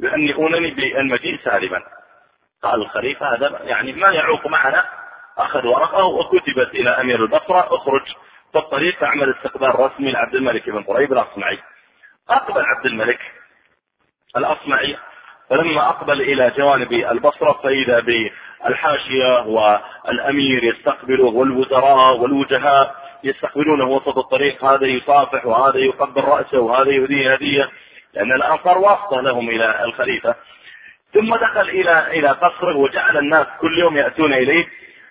يؤنني بالمجيء سالما. قال الخليفة هذا يعني ما يعوق معنا. أخذ ورقة وكتبت إلى أمير البصرة اخرج في الطريق تعمل استقبال رسمي لعبد الملك بن قريب الأصمعي. أقبل عبد الملك الأصمعي. فلما أقبل إلى جوانب البصرة فإذا بالحاشية والأمير يستقبله والوزراء والوجهاء يستقبلونه وسط الطريق هذا يصافح وهذا يقبل رأسه وهذا يهديه هدية لأن الأنصار واسطة لهم إلى الخليفة. ثم دخل إلى إلى قصره وجعل الناس كل يوم يأتون إليه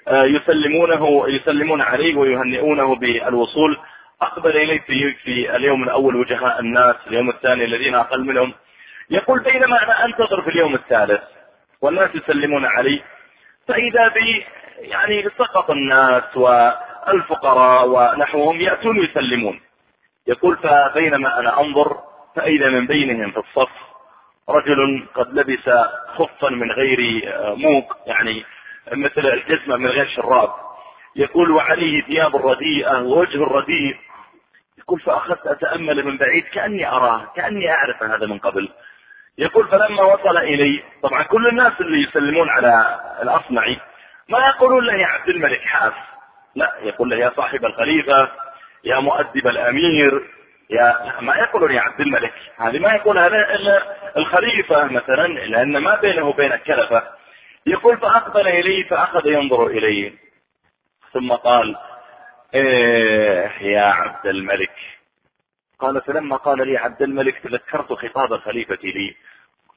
آه، يسلمونه يسلمون عليه ويهنئونه بالوصول. أقبل إليه في, في اليوم الأول وجهاء الناس اليوم الثاني الذين أقل منهم. يقول بينما أنا أنتظر في اليوم الثالث. والناس يسلمون علي فإذا بي يعني سقط الناس والفقراء ونحوهم يأتون يسلمون يقول فبينما أنا أنظر فإذا من بينهم في الصف رجل قد لبس خفا من غير موق يعني مثل الجزمة من غير شراب. يقول وعليه ثياب رديئة ووجه رديء. يقول فأخذت أتأمل من بعيد كأني أراه كأني أعرف هذا من قبل. يقول فلما وصل إلي طبعا كل الناس اللي يسلمون على الأصمعي ما يقولون له يا عبد الملك حاف. لا يقول له يا صاحب الخليفة يا مؤدب الأمير يا ما يقولون يا عبد الملك هذه ما يقولها إلا الخليفة مثلا لأن ما بينه وبين الكلفة. يقول فأقبل إلي فأخذ ينظر إلي ثم قال إيه يا عبد الملك؟ قال فلما قال لي عبد الملك تذكرت خطاب الخليفة لي.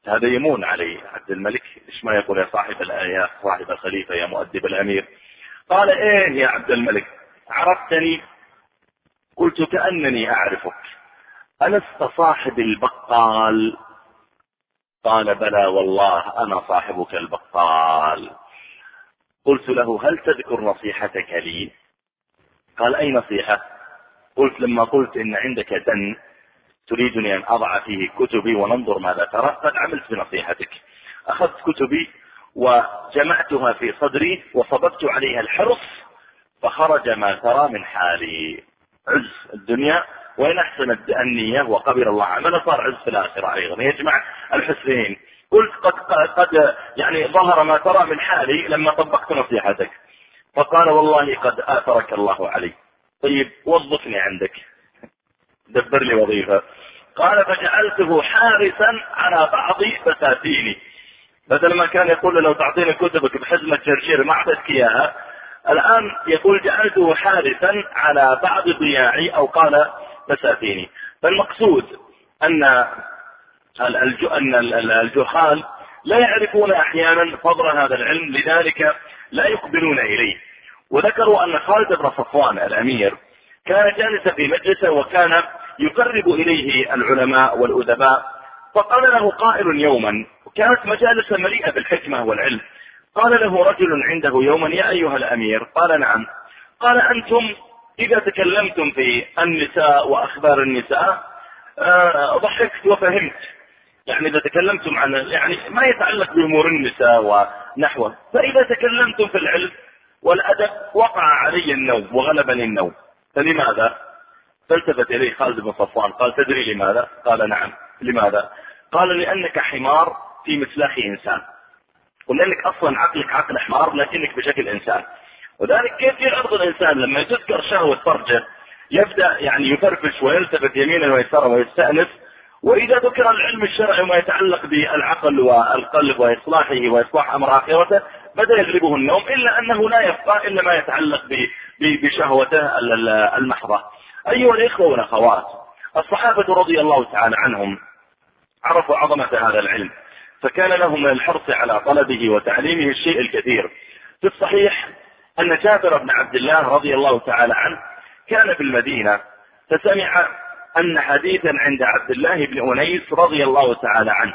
هذا يمون علي عبد الملك إيش ما يقول يا صاحب الآيات صاحب الخليفة يا مؤدب الأمير؟ قال إيه يا عبد الملك؟ عرفتني؟ قلت كأنني أعرفك. ألست صاحب البقال؟ قال بلى والله أنا صاحبك البقال. قلت له هل تذكر نصيحتك لي؟ قال أي نصيحة؟ قلت لما قلت إن عندك دن تريدني أن أضع فيه كتبي وننظر ماذا ترى قد عملت بنصيحتك. أخذت كتبي وجمعتها في صدري وصببت عليها الحرص فخرج ما ترى من حالي. عز الدنيا وإن أحسن النية وقبل الله عمله صار عز في الآخرة أيضا. يجمع الحسنين قلت قد, قد يعني ظهر ما ترى من حالي لما طبقت نصيحتك. فقال والله قد آثرك الله علي. طيب وظفني عندك. دبر لي وظيفة. قال فجعلته حارسا على بعض بساتيني بدل ما كان يقول لو تعطيني كتبك بحزمة جرجير ما أعطيتك إياها الآن يقول جعلته حارسا على بعض ضياعي أو قال بساتيني فالمقصود أن أن الجهال لا يعرفون أحيانا فضل هذا العلم لذلك لا يقبلون إليه. وذكروا أن خالد بن صفوان الأمير كان جالسا في مجلسه وكان يقرب إليه العلماء والأدباء فقال له قائل يوما وكانت مجالس مليئة بالحكمة والعلم. قال له رجل عنده يوما يا أيها الأمير قال نعم. قال أنتم إذا تكلمتم في النساء وأخبار النساء آه، ضحكت وفهمت. يعني إذا تكلمتم عن يعني ما يتعلق بأمور النساء ونحوه. فإذا تكلمتم في العلم والأدب وقع علي النوم وغلبني النوم. فلماذا؟ فالتفت إليه خالد بن صفوان قال تدري لماذا؟ قال نعم. لماذا؟ قال لأنك حمار في مسلاخ إنسان. ولأنك أصلا عقلك عقل حمار لكنك بشكل إنسان. وذلك كيف يعرض الإنسان؟ لما تذكر شهوة فرجة يبدأ يعني يفرفش ويلتفت يمينا ويسارا ويستأنس وإذا ذكر العلم الشرعي وما يتعلق بالعقل والقلب وإصلاحه وإصلاح أمر آخرته بدأ يغلبه النوم إلا أنه لا يبقى إلا ما يتعلق بشهوته المحضة. أيها الإخوة والأخوات الصحابة رضي الله تعالى عنهم عرفوا عظمة هذا العلم. فكان لهم من الحرص على طلبه وتعليمه الشيء الكثير. في الصحيح أن جابر بن عبد الله رضي الله تعالى عنه كان في المدينة فسمع أن حديثا عند عبد الله بن أنيس رضي الله تعالى عنه.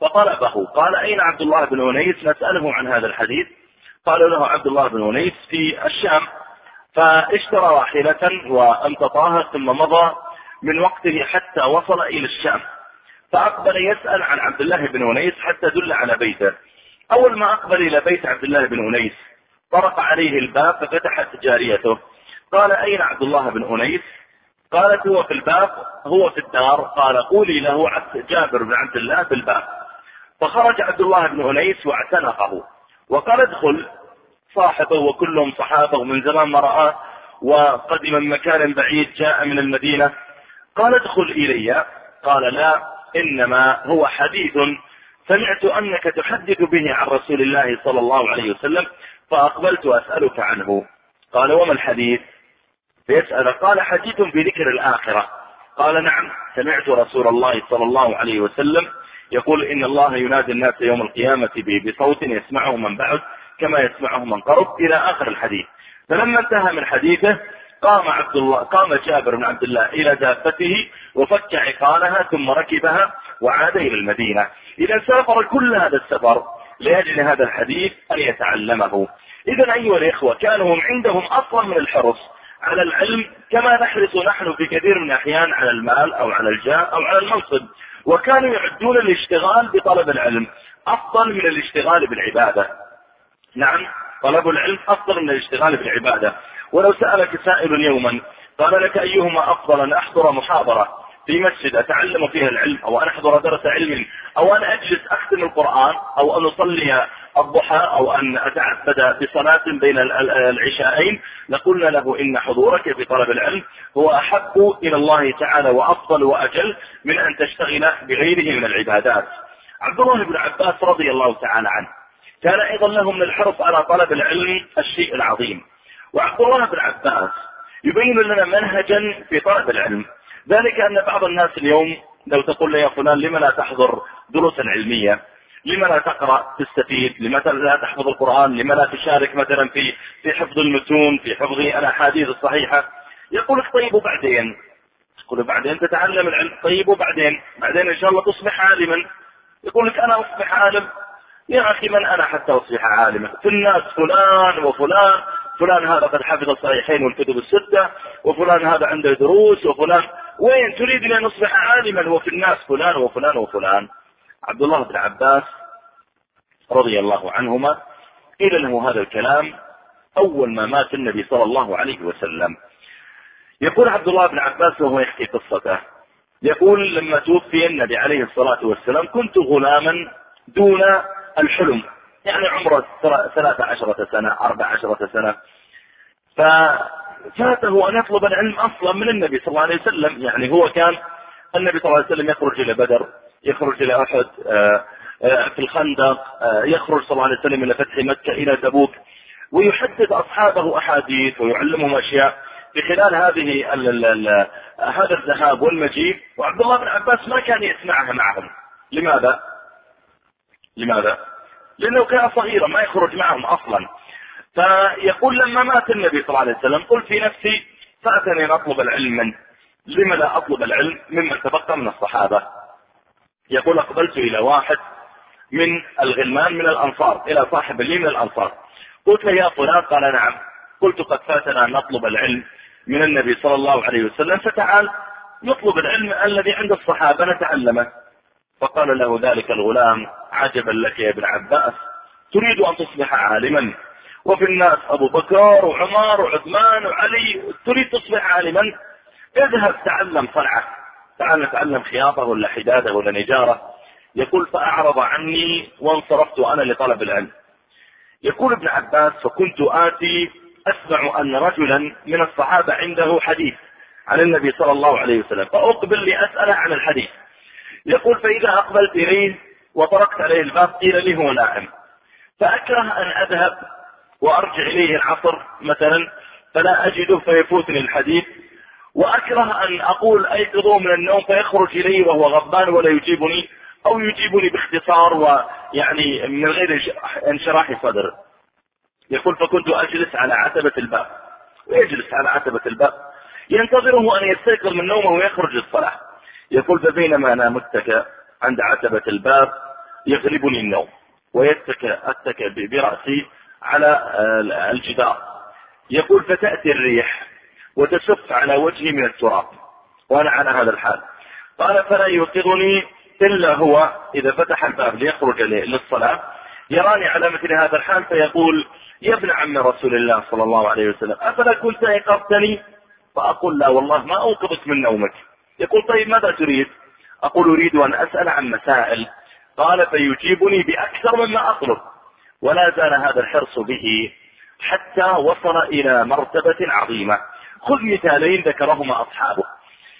فطلبه قال أين عبد الله بن أنيس؟ نسأله عن هذا الحديث. قال له عبد الله بن أنيس في الشام. فاشترى راحلة وامتطاها ثم مضى من وقته حتى وصل إلى الشام. فأقبل يسأل عن عبد الله بن أنيس حتى دل على بيته. أول ما أقبل إلى بيت عبد الله بن أنيس طرق عليه الباب ففتحت جاريته. قال أين عبد الله بن أنيس؟ قالت هو في الباب هو في الدار. قال قولي له جابر بن عبد الله في الباب. فخرج عبد الله بن أنيس واعتنقه. وقال ادخل. صاحبه وكلهم صحابة من زمان ما رآه وقدم من مكان بعيد جاء من المدينة. قال ادخل إلي. قال لا. إنما هو حديث سمعت أنك تحدث به عن رسول الله صلى الله عليه وسلم فأقبلت أسألك عنه. قال وما الحديث؟ فيسأل قال حديث في ذكر الآخرة. قال نعم سمعت رسول الله صلى الله عليه وسلم يقول إن الله ينادي الناس يوم القيامة بصوت يسمعه من بعد كما يسمعه من قرب إلى آخر الحديث. فلما انتهى من حديثه قام عبد الله قام جابر بن عبد الله إلى دابته وفك عقالها ثم ركبها وعاد إلى المدينة. إذا سافر كل هذا السفر لأجل هذا الحديث أن يتعلمه. إذا أيها الإخوة كانوا هم عندهم أصلا من الحرص على العلم كما نحرص نحن في كثير من الأحيان على المال أو على الجاه أو على المنصب. وكانوا يعدون الاشتغال بطلب العلم أفضل من الاشتغال بالعبادة. نعم طلب العلم أفضل من الاشتغال بالعبادة. ولو سألك سائل يوما قال لك أيهما أفضل أن أحضر محاضرة في مسجد أتعلم فيها العلم أو أن أحضر درس علم أو أن أجلس أختم القرآن أو أن أصلي الضحى أو أن أتعبد بصلاة بين العشاءين لقلنا له إن حضورك في طلب العلم هو أحب إلى الله تعالى وأفضل وأجل من أن تشتغل بغيره من العبادات. عبد الله بن عباس رضي الله تعالى عنه كان أيضا له من الحرص على طلب العلم الشيء العظيم. وعبد الله بن عباس. يبين لنا منهجا في طلب العلم. ذلك أن بعض الناس اليوم لو تقول لي يا فلان لما لا تحضر دروسا علمية؟ لما لا تقرأ تستفيد لما لا تحفظ القرآن؟ لما لا تشارك مثلا في في حفظ المتون في حفظ الأحاديث الصحيحة؟ يقول لك طيب وبعدين؟ تقول بعدين تتعلم العلم. طيب وبعدين؟ بعدين إن شاء الله تصبح عالما. يقول لك أنا أصبح عالم. يا أخي من أنا حتى أصبح عالما؟ في الناس فلان وفلان. فلان هذا قد حفظ الصحيحين والكتب الستة وفلان هذا عنده دروس وفلان وين تريد أن نصبح عالما؟ وفي الناس فلان وفلان وفلان. عبد الله بن عباس رضي الله عنهما قيل له هذا الكلام أول ما مات النبي صلى الله عليه وسلم. يقول عبد الله بن عباس وهو يحكي قصته. يقول لما توفي النبي عليه الصلاة والسلام كنت غلاما دون الحلم. يعني عمره ثلاثة عشرة سنة أربع عشرة سنة ففاته أن يطلب العلم أصلا من النبي صلى الله عليه وسلم يعني هو كان النبي صلى الله عليه وسلم يخرج إلى بدر يخرج إلى أحد آه، آه، في الخندق آه، يخرج صلى الله عليه وسلم إلى فتح مكة إلى تبوك ويحدث أصحابه أحاديث ويعلمهم أشياء في خلال هذه هذا الذهاب والمجيء وعبد الله بن عباس ما كان يسمعها معهم لماذا؟ لماذا؟ لأنه كان صغيرا ما يخرج معهم أصلا. فيقول لما مات النبي صلى الله عليه وسلم قلت في نفسي فأتني أن أطلب العلم. منه لم لا أطلب العلم؟ ممن تبقى من الصحابة. يقول أقبلت إلى واحد من الغلمان من الأنصار إلى صاحب لي من الأنصار. قلت له يا فلان؟ قال نعم. قلت قد فاتنا أن نطلب العلم من النبي صلى الله عليه وسلم فتعال نطلب العلم الذي عند الصحابة نتعلمه. فقال له ذلك الغلام عجبا لك يا ابن عباس تريد أن تصبح عالما. وفي الناس أبو بكر وعمر وعثمان وعلي تريد تصبح عالما. اذهب تعلم صنعة تعال نتعلم خياطة ولا حدادة ولا نجارة. يقول فأعرض عني وانصرفت أنا لطلب العلم. يقول ابن عباس فكنت آتي أسمع أن رجلا من الصحابة عنده حديث عن النبي صلى الله عليه وسلم فأقبل لأسأله عن الحديث. يقول فإذا أقبلت إليه وطرقت عليه الباب قيل لي هو نائم فأكره أن أذهب وأرجع إليه العصر مثلا فلا أجده فيفوتني الحديث. وأكره أن أقول أيقظوا من النوم فيخرج إلي وهو غضبان ولا يجيبني أو يجيبني باختصار ويعني من غير انشراح صدر. يقول فكنت أجلس على عتبة الباب. ويجلس على عتبة الباب. ينتظره أن يستيقظ من نومه ويخرج للصلاة. يقول فبينما أنا متكئ عند عتبة الباب يغلبني النوم ويتكى أتكى برأسي على الجدار. يقول فتأتي الريح وتسف على وجهي من التراب وأنا على هذا الحال. قال فلا يوقظني إلا هو. إذا فتح الباب ليخرج للصلاة يراني على مثل هذا الحال فيقول يا ابن عم رسول الله صلى الله عليه وسلم أفلا كنت أيقظتني فأقول لا والله ما أوقظك من نومك. يقول طيب ماذا تريد؟ أقول أريد أن أسأل عن مسائل. قال فيجيبني بأكثر مما أطلب. ولا زال هذا الحرص به حتى وصل إلى مرتبة عظيمة. خذ مثالين ذكرهما أصحابه.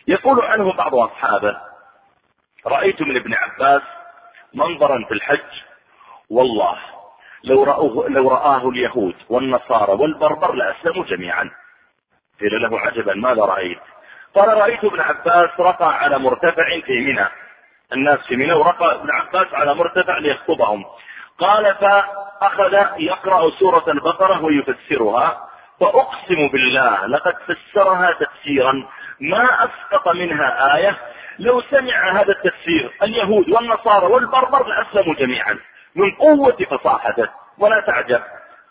يقول عنه بعض أصحابه رأيت من ابن عباس منظرا في الحج؟ والله لو رأوه لو رآه اليهود والنصارى والبربر لأسلموا جميعا. قيل له عجبا ماذا رأيت؟ قال رأيت ابن عباس رقى على مرتفع في منى. الناس في منى ورقى ابن عباس على مرتفع ليخطبهم. قال فأخذ يقرأ سورة البقرة ويفسرها. فأقسم بالله لقد فسرها تفسيرا. ما أسقط منها آية. لو سمع هذا التفسير اليهود والنصارى والبربر لأسلموا جميعا. من قوة فصاحته. ولا تعجب.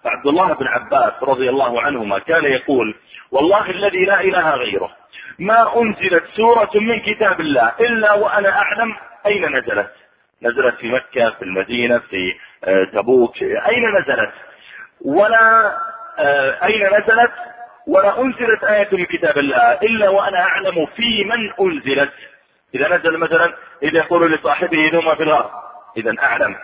فعبد الله بن عباس رضي الله عنهما كان يقول والله الذي لا إله غيره. ما أنزلت سورة من كتاب الله إلا وأنا أعلم أين نزلت. نزلت في مكة في المدينة في آه، تبوك. أين نزلت؟ ولا آه، أين نزلت؟ ولا أنزلت آية من كتاب الله إلا وأنا أعلم في من أنزلت. إذا نزل مثلا إذا يقول لصاحبه نوم في الغار. إذا أعلم.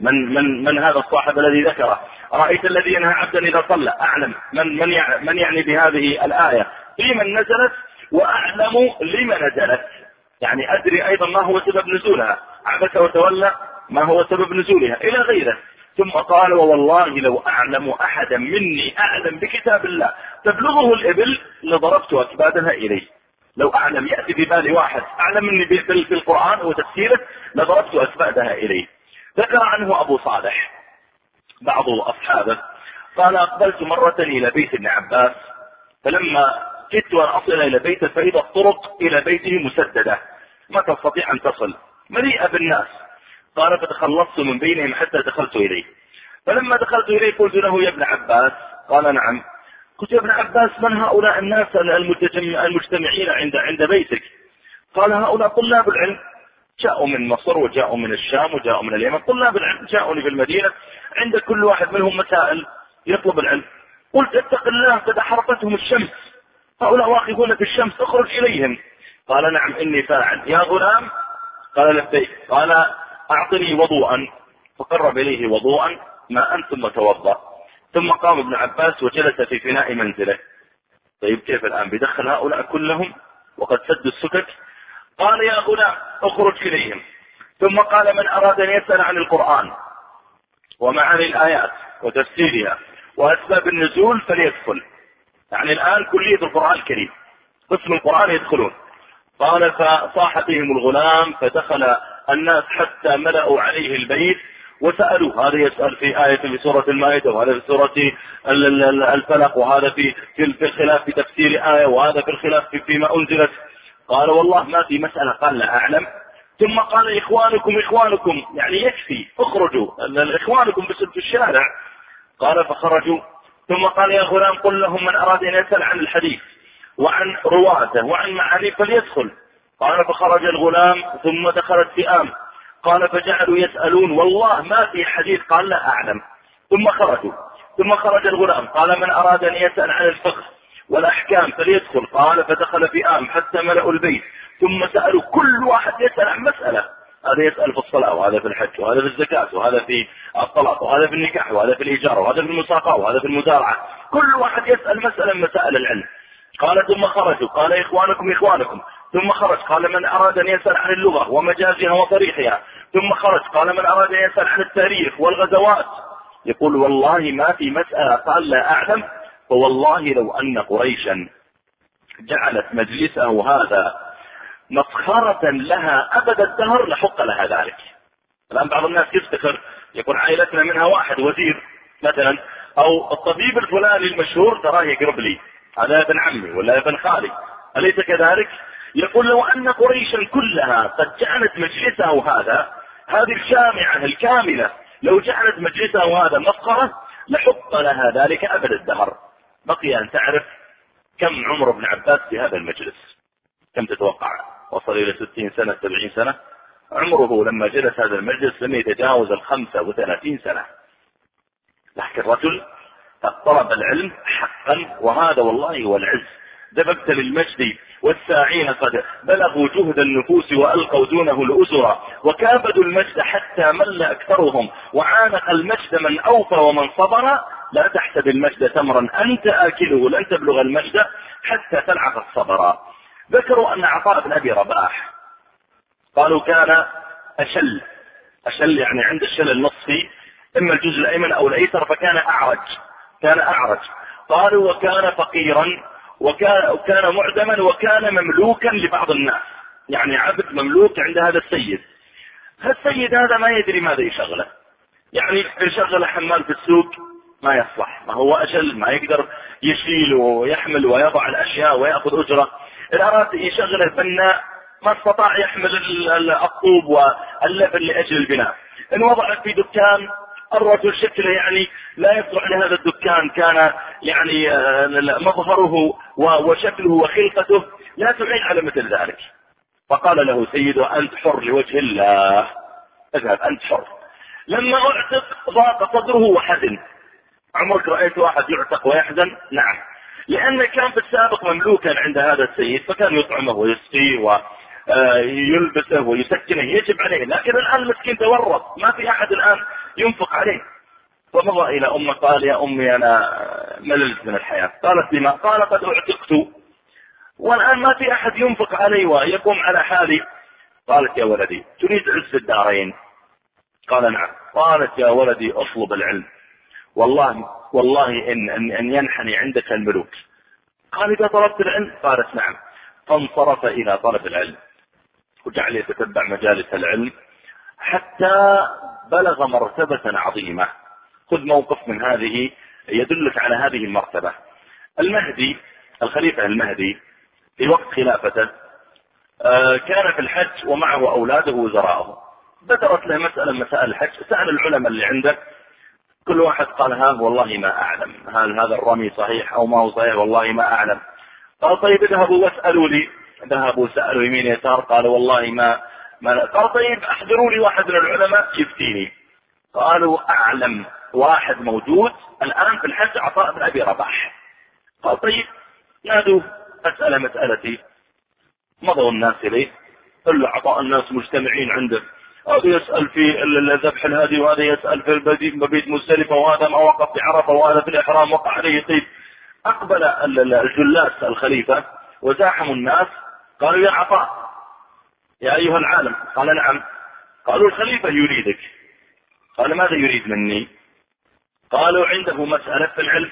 من من من هذا الصاحب الذي ذكره؟ رأيت الذي ينهى عبدا إذا صلى؟ أعلم. من من يعني من يعني بهذه الآية؟ في من نزلت وأعلم لما نزلت يعني أدري أيضا ما هو سبب نزولها. عبس وتولى ما هو سبب نزولها. إلى غيره. ثم قال ووالله لو أعلم أحدا مني أعلم بكتاب الله. تبلغه الإبل لضربت أكبادها إليه. لو أعلم يأتي في بالي واحد أعلم مني في القرآن وتفسيره لضربت أكبادها إليه. ذكر عنه أبو صالح. بعض أصحابه. قال أقبلت مرة إلى بيت ابن عباس فلما جدت أن أصل إلى بيته فإذا الطرق إلى بيته مسددة. ما تستطيع أن تصل. مليئة بالناس. قال فتخلصت من بينهم حتى دخلت إليه. فلما دخلت إليه قلت له يا ابن عباس. قال نعم. قلت يا ابن عباس من هؤلاء الناس المجتمعين عند عند بيتك؟ قال هؤلاء طلاب العلم. جاءوا من مصر وجاءوا من الشام وجاءوا من اليمن. طلاب العلم جاءوني في المدينة. عند كل واحد منهم مسائل يطلب العلم. قلت اتق الله قد أحرقتهم الشمس. هؤلاء واقفون في الشمس اخرج إليهم. قال نعم إني فاعل. يا غلام قال لبيك قال أعطني وضوءا. فقرب إليه وضوءا ماء ثم توضأ. ثم قام ابن عباس وجلس في فناء منزله. طيب كيف الآن؟ بيدخل هؤلاء كلهم؟ وقد سدوا السكك قال يا غلام اخرج إليهم. ثم قال من أراد أن يسأل عن القرآن ومعاني الآيات وتفسيرها وأسباب النزول فليدخل. يعني الآن كلية القرآن الكريم. قسم القرآن يدخلون. قال فصاح بهم الغلام فدخل الناس حتى ملأوا عليه البيت وسألوا هذا يسأل في آية في سورة المائدة وهذا في سورة الفلق وهذا في في الخلاف في تفسير آية وهذا في الخلاف في فيما أنزلت. قال والله ما في مسألة. قال لا أعلم. ثم قال إخوانكم إخوانكم. يعني يكفي. اخرجوا. إخوانكم بس في الشارع. قال فخرجوا. ثم قال يا غلام قل لهم من أراد أن يسأل عن الحديث وعن رواته وعن معانيه فليدخل. قال فخرج الغلام ثم دخلت فئام قال فجعلوا يسألون والله ما في حديث قال لا أعلم. ثم خرجوا. ثم خرج الغلام قال من أراد أن يسأل عن الفقه والأحكام فليدخل. قال فدخل فئام حتى ملأوا البيت. ثم سألوا كل واحد يسأل عن مسألة. هذا يسأل في الصلاة وهذا في الحج وهذا في الزكاة وهذا في الطلاق وهذا في النكاح وهذا في الإيجار وهذا في المساقة وهذا في المزارعة. كل واحد يسأل مسألة مسائل العلم. قال ثم خرجوا قال إخوانكم إخوانكم. ثم خرج قال من أراد أن يسأل عن اللغة ومجازها وطريقها. ثم خرج قال من أراد أن يسأل عن التاريخ والغزوات. يقول والله ما في مسألة قال لا أعلم فوالله لو أن قريشا جعلت مجلسه هذا مسخرة لها أبد الدهر لحق لها ذلك. الآن بعض الناس يفتخر يقول عائلتنا منها واحد وزير مثلا أو الطبيب الفلاني المشهور تراه يقرب لي هذا ابن عمي ولا ابن خالي أليس كذلك؟ يقول لو أن قريشا كلها قد جعلت مجلسه هذا هذه الجامعة الكاملة لو جعلت مجلسه هذا مسخرة لحق لها ذلك أبد الدهر. بقي أن تعرف كم عمر ابن عباس في هذا المجلس؟ كم تتوقع؟ وصل إلى ستين سنة سبعين سنة. عمره لما جلس هذا المجلس لم يتجاوز الخمسة وثلاثين سنة. لكن الرجل طلب العلم حقا وهذا والله هو العز. دفقت للمجد والساعين قد بلغوا جهد النفوس وألقوا دونه الأسرى وكابدوا المجد حتى مل أكثرهم. وعانق المجد من أوفى ومن صبر. لا تحسب المجد تمرا أنت آكله لن تبلغ المجد حتى تلعق الصبر. ذكروا أن عطاء بن أبي رباح قالوا كان أشل. أشل يعني عند الشل النصفي إما الجزء الأيمن أو الأيسر فكان أعرج. كان أعرج. قالوا وكان فقيرا وكان, وكان معدما وكان مملوكا لبعض الناس. يعني عبد مملوك عند هذا السيد. السيد هذا ما يدري ماذا يشغله. يعني يشغل حمال في السوق ما يصلح. ما هو أجل ما يقدر يشيل ويحمل ويضع الأشياء ويأخذ أجرة. إن أراد يشغله بناء ما استطاع يحمل الطوب واللبن لأجل البناء. إن وضع في دكان الرجل شكله يعني لا يصلح لهذا الدكان كان يعني آه، مظهره وشكله وخلقته لا تعين على مثل ذلك. فقال له سيده أنت حر لوجه الله. اذهب أنت حر. لما أعتق ضاق صدره وحزن. عمرك رأيت واحد يعتق ويحزن؟ نعم. لأن كان في السابق مملوكا عند هذا السيد فكان يطعمه ويسقيه ويلبسه ويسكنه يجب عليه لكن الآن المسكين تورط ما في أحد الآن ينفق عليه. فمضى إلى أمه قال يا أمي أنا مللت من الحياة. قالت لما قال قد أعتقت والآن ما في أحد ينفق علي ويقوم على حالي. قالت يا ولدي تريد عز الدارين؟ قال نعم. قالت يا ولدي أطلب العلم. والله والله إن, إن, إن ينحني عندك الملوك. قال إذا طلبت العلم؟ قالت نعم. فانصرف إلى طلب العلم. وجعل يتتبع مجالس العلم حتى بلغ مرتبة عظيمة. خذ موقف من هذه يدلك على هذه المرتبة. المهدي الخليفة المهدي في وقت خلافته آه، كان في الحج ومعه أولاده وزراءه. بدرت له مسألة مسائل الحج. سأل العلماء اللي عنده كل واحد قال ها والله ما أعلم. هل هذا الرمي صحيح أو ما هو صحيح؟ والله ما أعلم. قال طيب اذهبوا واسألوا لي. ذهبوا سألوا يمين يسار قالوا والله ما, ما قال طيب احضروا لي واحد من العلماء يفتيني. قالوا أعلم. واحد موجود الآن في الحج عطاء بن أبي رباح. قال طيب نادوا. أسأل مسألتي. مضوا الناس إليه. قال له عطاء الناس مجتمعين عنده. هذا يسأل في الذبح الهادي وهذا يسأل في مبيت مزدلفة وهذا ما وقف في عرفة وهذا في الإحرام وقع عليه طيب. أقبل الجلاس الخليفة وزاحموا الناس قالوا يا عطاء يا أيها العالم. قال نعم. قالوا الخليفة يريدك. قال ماذا يريد مني؟ قالوا عنده مسألة في العلم.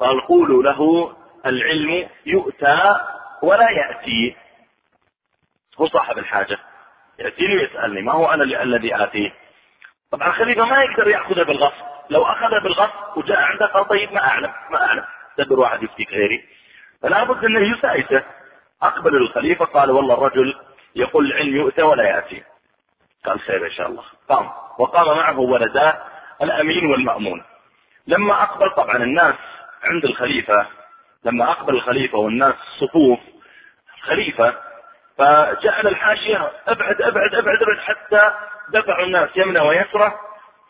قال قولوا له العلم يؤتى ولا يأتي. هو صاحب الحاجة. يأتيني ويسألني ما هو أنا الذي آتيه؟ طبعا الخليفة ما يقدر يأخذها بالغصب. لو أخذها بالغصب وجاء عنده قال طيب ما أعلم ما أعلم. تدر واحد يفتيك غيري. فلا بد أنه يسايسه. أقبل الخليفة قال والله الرجل يقول العلم يؤتى ولا يأتي. قال خير إن شاء الله. قام. وقام معه ولداه الأمين والمأمون. لما أقبل طبعا الناس عند الخليفة لما أقبل الخليفة والناس صفوف خليفة فجعل الحاشية أبعد أبعد أبعد أبعد حتى دفعوا الناس يمنى ويسرى.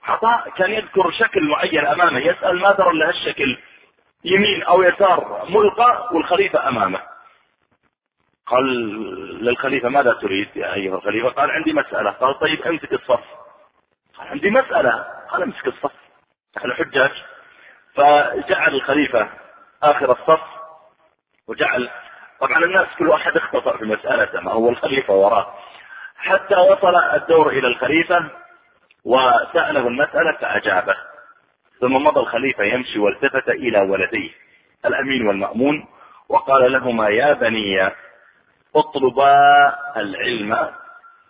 عطاء كان يذكر شكل معين أمامه يسأل ما ترى له الشكل يمين أو يسار ملقى والخليفة أمامه. قال للخليفة ماذا تريد يا أيها الخليفة؟ قال عندي مسألة. قال طيب امسك الصف. قال عندي مسألة. قال امسك الصف. نحن حجاج. فجعل الخليفة آخر الصف وجعل طبعا الناس كل واحد اختصر في مسألته ما هو الخليفة وراه. حتى وصل الدور إلى الخليفة وسأله المسألة فأجابه. ثم مضى الخليفة يمشي والتفت إلى ولديه الأمين والمأمون وقال لهما يا بني اطلبا العلم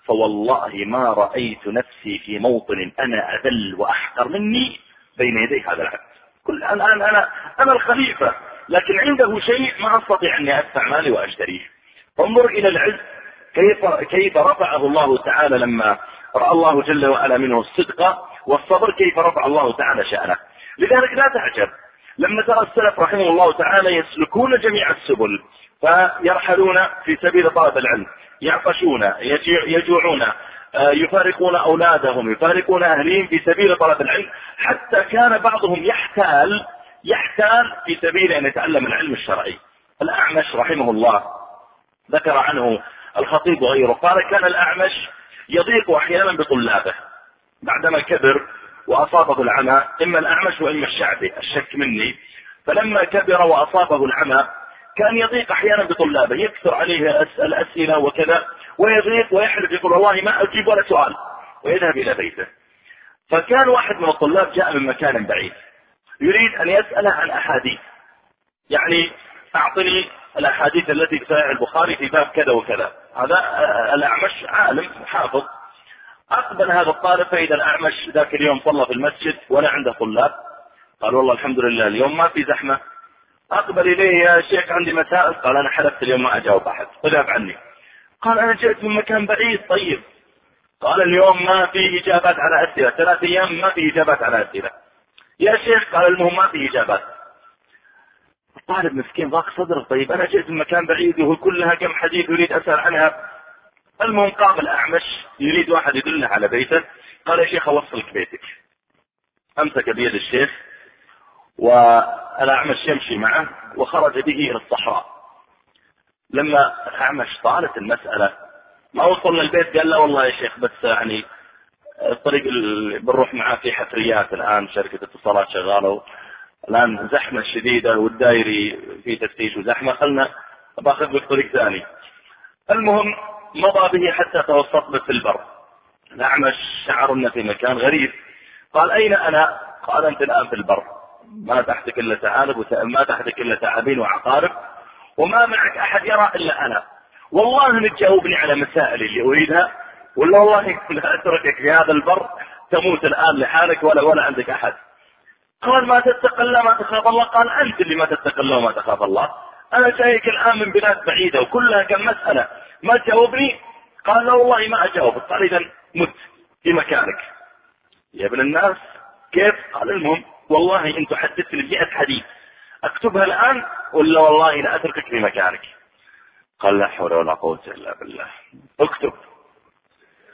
فوالله ما رأيت نفسي في موطن أنا أذل وأحقر مني بين يدي هذا العبد. كل الآن أنا أنا الخليفة. لكن عنده شيء ما أستطيع أني أدفع مالي وأشتريه. انظر إلى العز. كيف كيف رفعه الله تعالى لما رأى الله جل وعلا منه الصدق والصبر كيف رفع الله تعالى شأنه. لذلك لا تعجب. لما ترى السلف رحمه الله تعالى يسلكون جميع السبل فيرحلون في سبيل طلب العلم يعطشون يجوعون آه، يفارقون أولادهم يفارقون أهليهم في سبيل طلب العلم حتى كان بعضهم يحتال يحتال في سبيل أن يتعلم العلم الشرعي. الأعمش رحمه الله ذكر عنه الخطيب وغيره قال كان الأعمش يضيق أحيانا بطلابه بعدما كبر وأصابه العمى إما الأعمش وإما الشعبي الشك مني. فلما كبر وأصابه العمى كان يضيق أحيانا بطلابه يكثر عليه الأسئلة وكذا ويضيق ويحلف يقول والله ما أجيب ولا سؤال. ويذهب إلى بيته. فكان واحد من الطلاب جاء من مكان بعيد. يريد أن يسأله عن أحاديث. يعني أعطني الأحاديث التي في صحيح البخاري في باب كذا وكذا. هذا الأعمش عالم حافظ. أقبل هذا الطالب فإذا الأعمش ذاك اليوم صلى في المسجد ولا عنده طلاب. قال والله الحمد لله اليوم ما في زحمة. أقبل إليه يا شيخ عندي مسائل. قال أنا حلفت اليوم ما أجاوب أحد. اذهب عني. قال أنا جئت من مكان بعيد طيب. قال اليوم ما في إجابات على أسئلة. ثلاث أيام ما في إجابات على أسئلة. يا شيخ قال المهم ما في إجابات الطالب مسكين ضاق صدره. طيب أنا جئت من مكان بعيد وهو كلها كم حديث يريد أسأل عنها. المهم قام الأعمش يريد واحد يدله على بيته. قال يا شيخ أوصلك بيتك. أمسك بيد الشيخ والأعمش يمشي معه وخرج به إلى الصحراء. لما الأعمش طالت المسألة ما وصلنا البيت؟ قال لا والله يا شيخ بس يعني الطريق اللي بنروح معاه في حفريات الآن شركة اتصالات شغالة الآن زحمة شديدة والدايري في تفتيش وزحمة خلنا باخذ لك طريق ثاني. المهم مضى به حتى توسط به في البر الأعمش شعر أنه في مكان غريب. قال أين أنا؟ قال أنت الآن في البر. ما تحتك إلا ثعالب ما تحتك إلا ثعابين وعقارب وما معك أحد يرى إلا أنا. والله انك على مسائل اللي أريدها. ولا والله لا أتركك في هذا البر تموت الآن لحالك ولا ولا عندك أحد. قال ما تتق الله ما تخاف الله. قال أنت اللي ما تتق الله وما تخاف الله. أنا جايك الآن من بلاد بعيدة وكلها كم مسألة. ما تجاوبني؟ قال لا والله ما أجاوبك قال إذا مت في مكانك. يا ابن الناس كيف؟ قال المهم والله إن تحدثني بمئة حديث أكتبها الآن ولا والله لا أتركك في مكانك. قال لا حول ولا قوة إلا بالله. اكتب.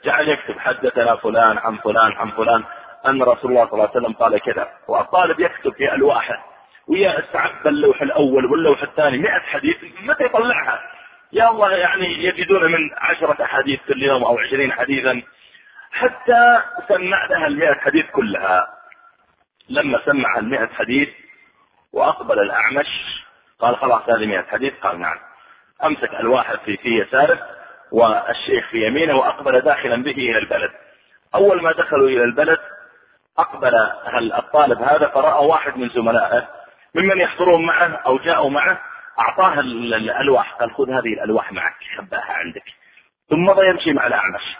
جعل يكتب حدثنا فلان عن فلان عن فلان أن رسول الله صلى الله عليه وسلم قال كذا. والطالب يكتب في ألواحه ويا استعب اللوح الأول واللوح الثاني مئة حديث متى يطلعها؟ يا الله يعني يجدون من عشرة أحاديث كل يوم أو عشرين حديثا. حتى سمع لها المئة حديث كلها. لما سمع المئة حديث وأقبل الأعمش قال خلاص هذه مئة حديث؟ قال نعم. أمسك الواحد في في يساره والشيخ في يمينه وأقبل داخلا به إلى البلد. أول ما دخلوا إلى البلد أقبل الطالب هذا فرأى واحد من زملائه ممن يحضرون معه أو جاءوا معه أعطاه الألواح قال خذ هذه الألواح معك خباها عندك. ثم مضى يمشي مع الأعمش.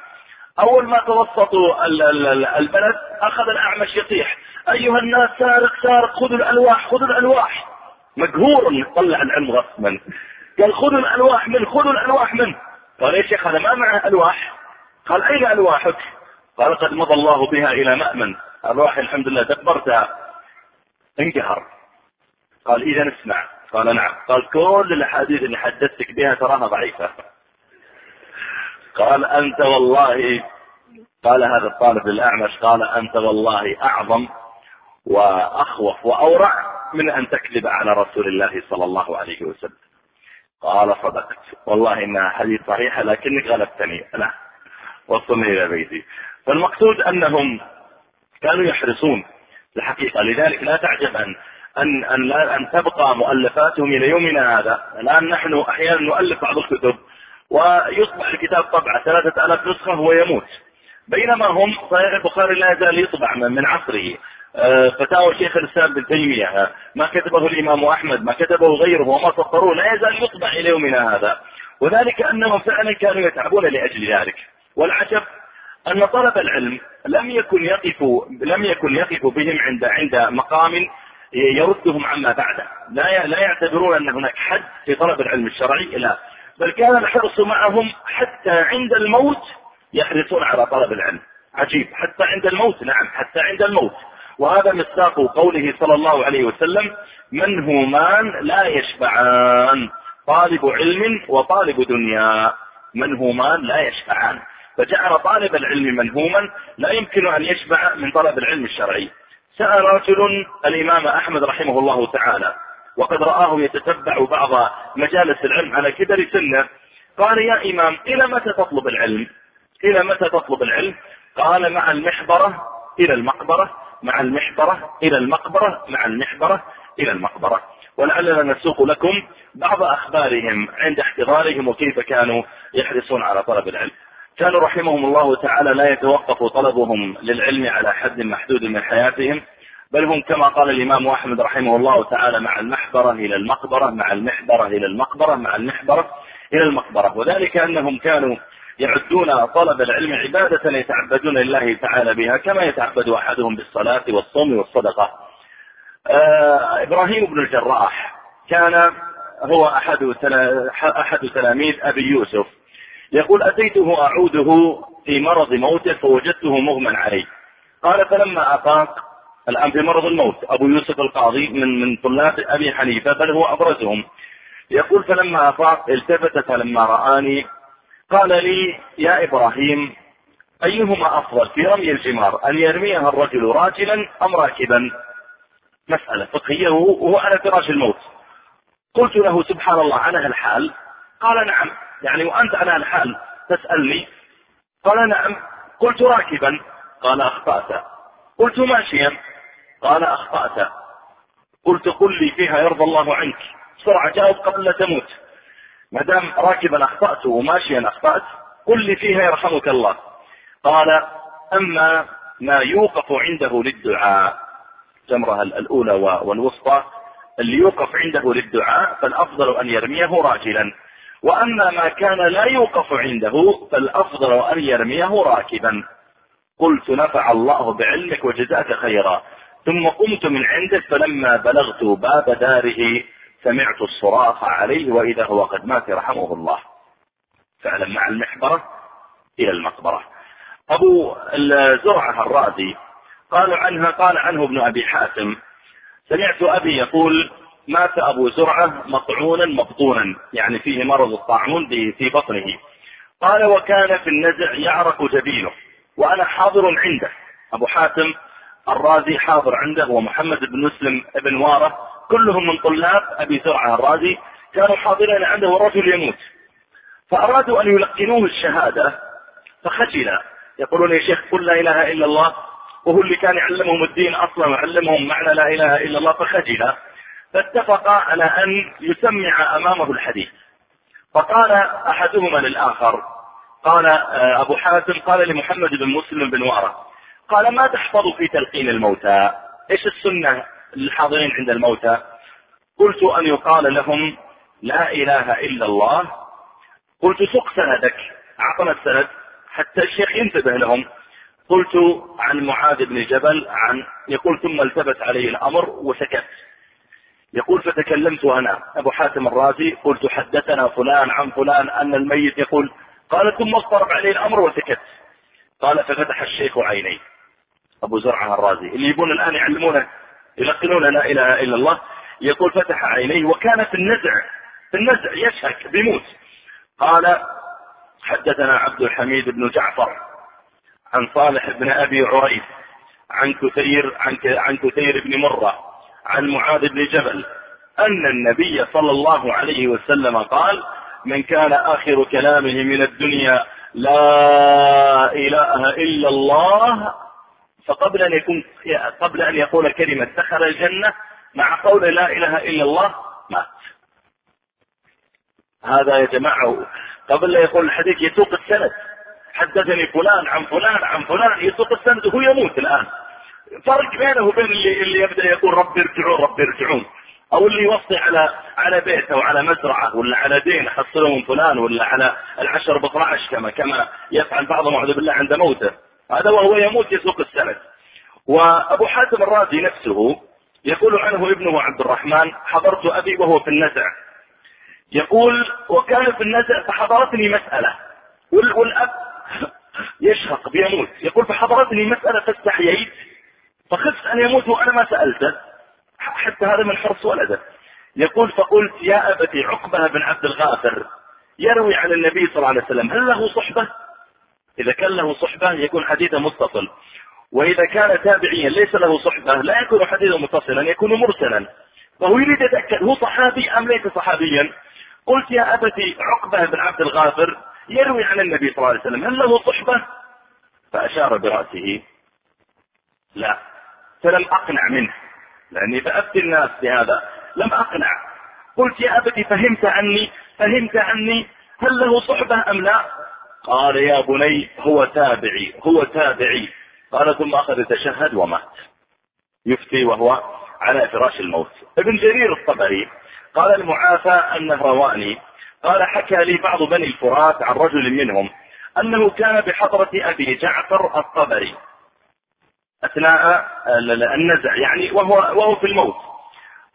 أول ما توسطوا البلد أخذ الأعمش يطيح. أيها الناس سارق سارق خذوا الألواح خذوا الألواح. مقهور يطلع العلم غصبا. قال خذوا الألواح من خذوا الألواح من. قال يا شيخ هذا ما معه ألواح؟ قال أين ألواحك؟ قال قد مضى الله بها إلى مأمن. ألواح الحمد لله دبرتها. انقهر. قال إذا اسمع قال نعم. قال كل الأحاديث اللي حدثتك بها تراها ضعيفة. قال أنت والله قال هذا الطالب الأعمش قال أنت والله أعظم وأخوف وأورع من أن تكذب على رسول الله صلى الله عليه وسلم. قال صدقت. والله إنها حديث صحيحة لكنك غلبتني أنا وصلني إلى بيتي. فالمقصود أنهم كانوا يحرصون الحقيقة. لذلك لا تعجب أن أن أن لا أن تبقى مؤلفاتهم إلى يومنا هذا، الآن نحن أحيانا نؤلف بعض الكتب ويطبع الكتاب طبعة ثلاثة ألاف نسخة ويموت. بينما هم صحيح البخاري لا يزال يطبع من عصره. آه، فتاوى شيخ الإسلام ابن تيمية ما كتبه الإمام أحمد ما كتبه غيره وما سطروه لا يزال يطبع إلى يومنا هذا. وذلك انهم فعلا كانوا يتعبون لأجل ذلك. والعجب أن طلب العلم لم يكن يقف لم يكن يقف بهم عند عند مقام يردهم عما بعده. لا لا يعتبرون أن هناك حد في طلب العلم الشرعي لا. بل كان الحرص معهم حتى عند الموت يحرصون على طلب العلم. عجيب. حتى عند الموت نعم حتى عند الموت. وهذا مصداق قوله صلى الله عليه وسلم منهومان لا يشبعان طالب علم وطالب دنيا. منهومان لا يشبعان فجعل طالب العلم منهوما لا يمكن أن يشبع من طلب العلم الشرعي. سأل رجل الإمام أحمد رحمه الله تعالى وقد رآه يتتبع بعض مجالس العلم على كبر سنه قال يا إمام إلى متى تطلب العلم؟ إلى متى تطلب العلم؟ قال مع المحبرة إلى المقبرة. مع المحبرة إلى المقبرة مع المحبرة إلى المقبرة. ولعلنا نسوق لكم بعض أخبارهم عند احتضارهم وكيف كانوا يحرصون على طلب العلم. كانوا رحمهم الله تعالى لا يتوقف طلبهم للعلم على حد محدود من حياتهم بل هم كما قال الإمام أحمد رحمه الله تعالى مع المحبرة إلى المقبرة مع المحبرة إلى المقبرة مع المحبرة إلى المقبرة. وذلك أنهم كانوا يعدون طلب العلم عبادة يتعبدون لله تعالى بها كما يتعبد أحدهم بالصلاة والصوم والصدقة. آه إبراهيم بن الجراح كان هو أحد أحد تلاميذ أبي يوسف. يقول أتيته أعوده في مرض موته فوجدته مغمى عليه قال فلما أفاق الآن في مرض الموت. أبو يوسف القاضي من من طلاب أبي حنيفة بل هو أبرزهم. يقول فلما أفاق التفت فلما رآني قال لي يا إبراهيم أيهما أفضل في رمي الجمار أن يرميها الرجل راجلا أم راكبا؟ مسألة فقهية وهو على فراش الموت. قلت له سبحان الله على هالحال؟ قال نعم. يعني وأنت على هالحال تسألني؟ قال نعم. قلت راكبا. قال أخطأت. قلت ماشيا. قال أخطأت. قلت قل لي فيها يرضى الله عنك. بسرعة جاوب قبل لا تموت. ما دام راكبا أخطأت وماشيا أخطأت قل لي فيها يرحمك الله. قال أما ما يوقف عنده للدعاء جمرة الأولى والوسطى اللي يوقف عنده للدعاء فالأفضل أن يرميه راجلا وأما ما كان لا يوقف عنده فالأفضل أن يرميه راكبا. قلت نفع الله بعلمك وجزاك خيرا. ثم قمت من عنده فلما بلغت باب داره سمعت الصراخ عليه وإذا هو قد مات رحمه الله. فعلا مع المحبرة إلى المقبرة. أبو زرعه الرازي قال عنها قال عنه ابن أبي حاتم سمعت أبي يقول مات أبو زرعة مطعونا مبطونا يعني فيه مرض الطاعون في بطنه. قال وكان في النزع يعرق جبينه وأنا حاضر عنده. أبو حاتم الرازي حاضر عنده ومحمد بن مسلم بن واره كلهم من طلاب أبي زرعة الرازي كانوا حاضرين عنده والرجل يموت. فأرادوا أن يلقنوه الشهادة فخجل. يقولون يا شيخ قل لا إله إلا الله وهو اللي كان يعلمهم الدين أصلا وعلمهم معنى لا إله إلا الله فخجل. فاتفق على أن يسمع أمامه الحديث. فقال أحدهما للآخر قال آه، أبو حاتم قال لمحمد بن مسلم بن وارة قال ما تحفظ في تلقين الموتى؟ إيش السنة؟ للحاضرين عند الموتى. قلت أن يقال لهم لا إله إلا الله. قلت سق سندك. أعطنا السند حتى الشيخ ينتبه لهم. قلت عن معاذ بن جبل عن يقول ثم التفت علي الأمر وسكت. يقول فتكلمت أنا أبو حاتم الرازي قلت حدثنا فلان عن فلان أن الميت يقول قال ثم اضطرب علي الأمر وسكت. قال ففتح الشيخ عينيه. أبو زرعة الرازي. اللي يبون الآن يعلمونه يلقنون لا إله إلا الله. يقول فتح عينيه وكان في النزع في النزع يشهك بيموت. قال حدثنا عبد الحميد بن جعفر عن صالح بن أبي عريف عن كثير عن عن كثير بن مرة عن معاذ بن جبل أن النبي صلى الله عليه وسلم قال من كان آخر كلامه من الدنيا لا إله إلا الله فقبل أن يكون قبل أن يقول كلمة دخل الجنة مع قول لا إله إلا الله مات. هذا يا جماعة قبل لا يقول الحديث يسوق السند. حدثني فلان عن فلان عن فلان يسوق السند وهو يموت الآن. فرق بينه وبين اللي, اللي يبدأ يقول رب ارجعون رب ارجعون. أو اللي يوصي على على بيت أو على مزرعة ولا على دين حصله من فلان ولا على العشر ب 12 كما كما يفعل بعضهم أعوذ بالله عند موته. هذا وهو يموت يسوق السند. وأبو حاتم الرازي نفسه يقول عنه ابنه عبد الرحمن حضرت أبي وهو في النزع. يقول وكان في النزع فحضرتني مسألة. والأب يشهق بيموت. يقول فحضرتني مسألة فاستحييت فخفت أن يموت وأنا ما سألته. حتى هذا من حرص ولده. يقول فقلت يا أبتي عقبة بن عبد الغافر يروي عن النبي صلى الله عليه وسلم هل له صحبة؟ إذا كان له صحبة يكون حديثا متصل. وإذا كان تابعيا ليس له صحبة لا يكون حديثا متصلا يكون مرسلا. فهو يريد يتأكد هو صحابي أم ليس صحابيا. قلت يا أبتي عقبة بن عبد الغافر يروي عن النبي صلى الله عليه وسلم هل له صحبة؟ فأشار برأسه لا. فلم أقنع منه لأني فأفتي الناس بهذا. لم أقنع. قلت يا أبتي فهمت عني فهمت عني هل له صحبة أم لا؟ قال يا بني هو تابعي هو تابعي. قال ثم أخذ يتشهد ومات. يفتي وهو على فراش الموت. ابن جرير الطبري قال المعافى أنه رواني قال حكى لي بعض بني الفرات عن رجل منهم أنه كان بحضرة أبي جعفر الطبري. أثناء النزع يعني وهو, وهو في الموت.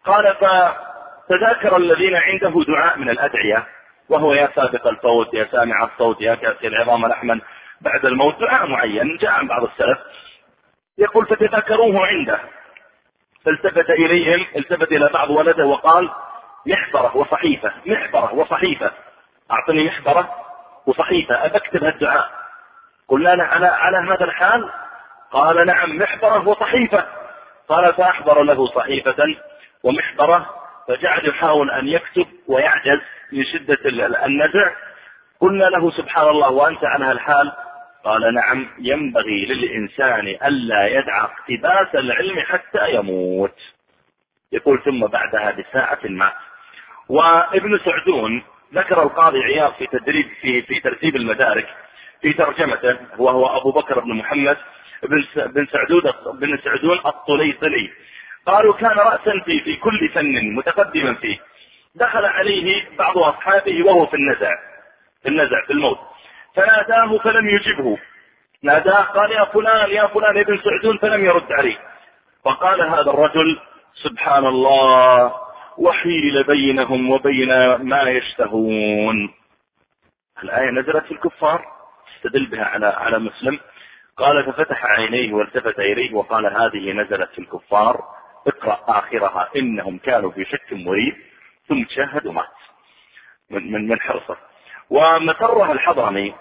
قال فتذاكر الذين عنده دعاء من الأدعية. وهو يا سابق الفوت يا سامع الصوت يا كاسي العظام لحما بعد الموت دعاء معين جاء عن بعض السلف. يقول فتذاكروه عنده. فالتفت إليهم التفت إلى بعض ولده وقال محبرة وصحيفة محبرة وصحيفة. أعطني محبرة وصحيفة أبكتب هالدعاء قلنا له على على هذا الحال؟ قال نعم محبرة وصحيفة. قال فأحضر له صحيفة ومحبرة فجعل يحاول أن يكتب ويعجز من شدة النزع. قلنا له سبحان الله وأنت على هالحال؟ قال نعم ينبغي للإنسان ألا يدع اقتباس العلم حتى يموت. يقول ثم بعدها بساعة مات وابن سعدون ذكر القاضي عياض في تدريب في في ترتيب المدارك في ترجمته وهو أبو بكر بن محمد. بن بن سعدود بن سعدون الطليطلي. قالوا كان رأسا في في كل فن متقدما فيه. دخل عليه بعض أصحابه وهو في النزع في النزع في الموت. فناداه فلم يجبه. ناداه قال يا فلان يا فلان ابن سعدون. فلم يرد عليه. فقال هذا الرجل سبحان الله وحيل بينهم وبين ما يشتهون. الآية نزلت في الكفار استدل بها على على مسلم. قال ففتح عينيه والتفت إليه. وقال هذه نزلت في الكفار. اقرأ آخرها. إنهم كانوا في شك مريب ثم تشهد ومات من من من حرصه. ومسره الحضرمي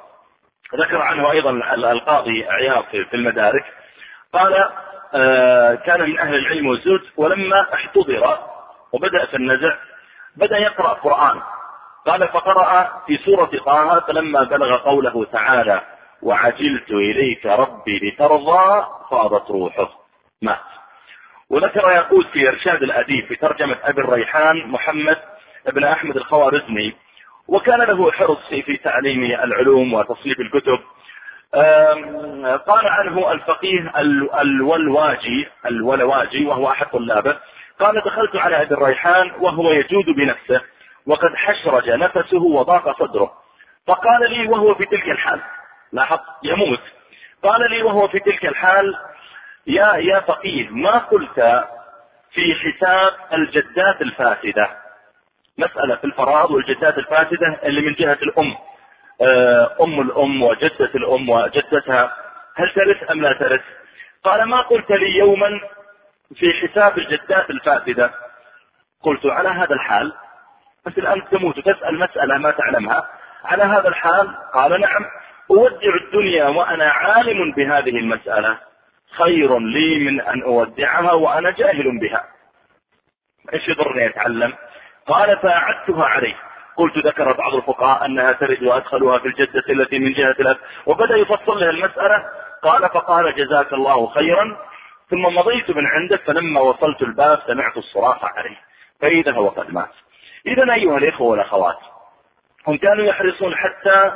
ذكر عنه أيضا القاضي عياض في المدارك. قال آه كان من أهل العلم والزهد ولما احتضر وبدأ في النزع بدأ يقرأ قرآن قال فقرأ في سورة طه فلما بلغ قوله تعالى وعجلت إليك ربي لترضى فاضت روحه. مات وذكر يقول في إرشاد الأديب في ترجمة أبي الريحان محمد بن أحمد الخوارزمي وكان له حرص في تعليم العلوم وتصنيف الكتب. قال عنه الفقيه الولواجي الولواجي وهو أحد طلابه. قال دخلت على أبي الريحان وهو يجود بنفسه وقد حشرج نفسه وضاق صدره. فقال لي وهو في تلك الحال لاحظ يموت. قال لي وهو في تلك الحال يا يا فقيه ما قلت في حساب الجدات الفاسدة؟ مسألة في الفراغ والجدات الفاسدة اللي من جهة الأم. آه، أم الأم وجدة الأم وجدتها. هل ترث أم لا ترث؟ قال ما قلت لي يوما في حساب الجدات الفاسدة. قلت على هذا الحال بس الآن تموت تسأل مسألة ما تعلمها. على هذا الحال قال نعم أودع الدنيا وأنا عالم بهذه المسألة. خير لي من أن أودعها وأنا جاهل بها. إيش يضرني أتعلم؟ قال فأعدتها عليه. قلت ذكر بعض الفقهاء أنها ترد وأدخلها في الجدة التي من جهة الأب. وبدأ يفصل لها المسألة. قال فقال جزاك الله خيرا. ثم مضيت من عنده فلما وصلت الباب سمعت الصراخ عليه. فإذا هو قد مات. إذا أيها الإخوة والأخوات هم كانوا يحرصون حتى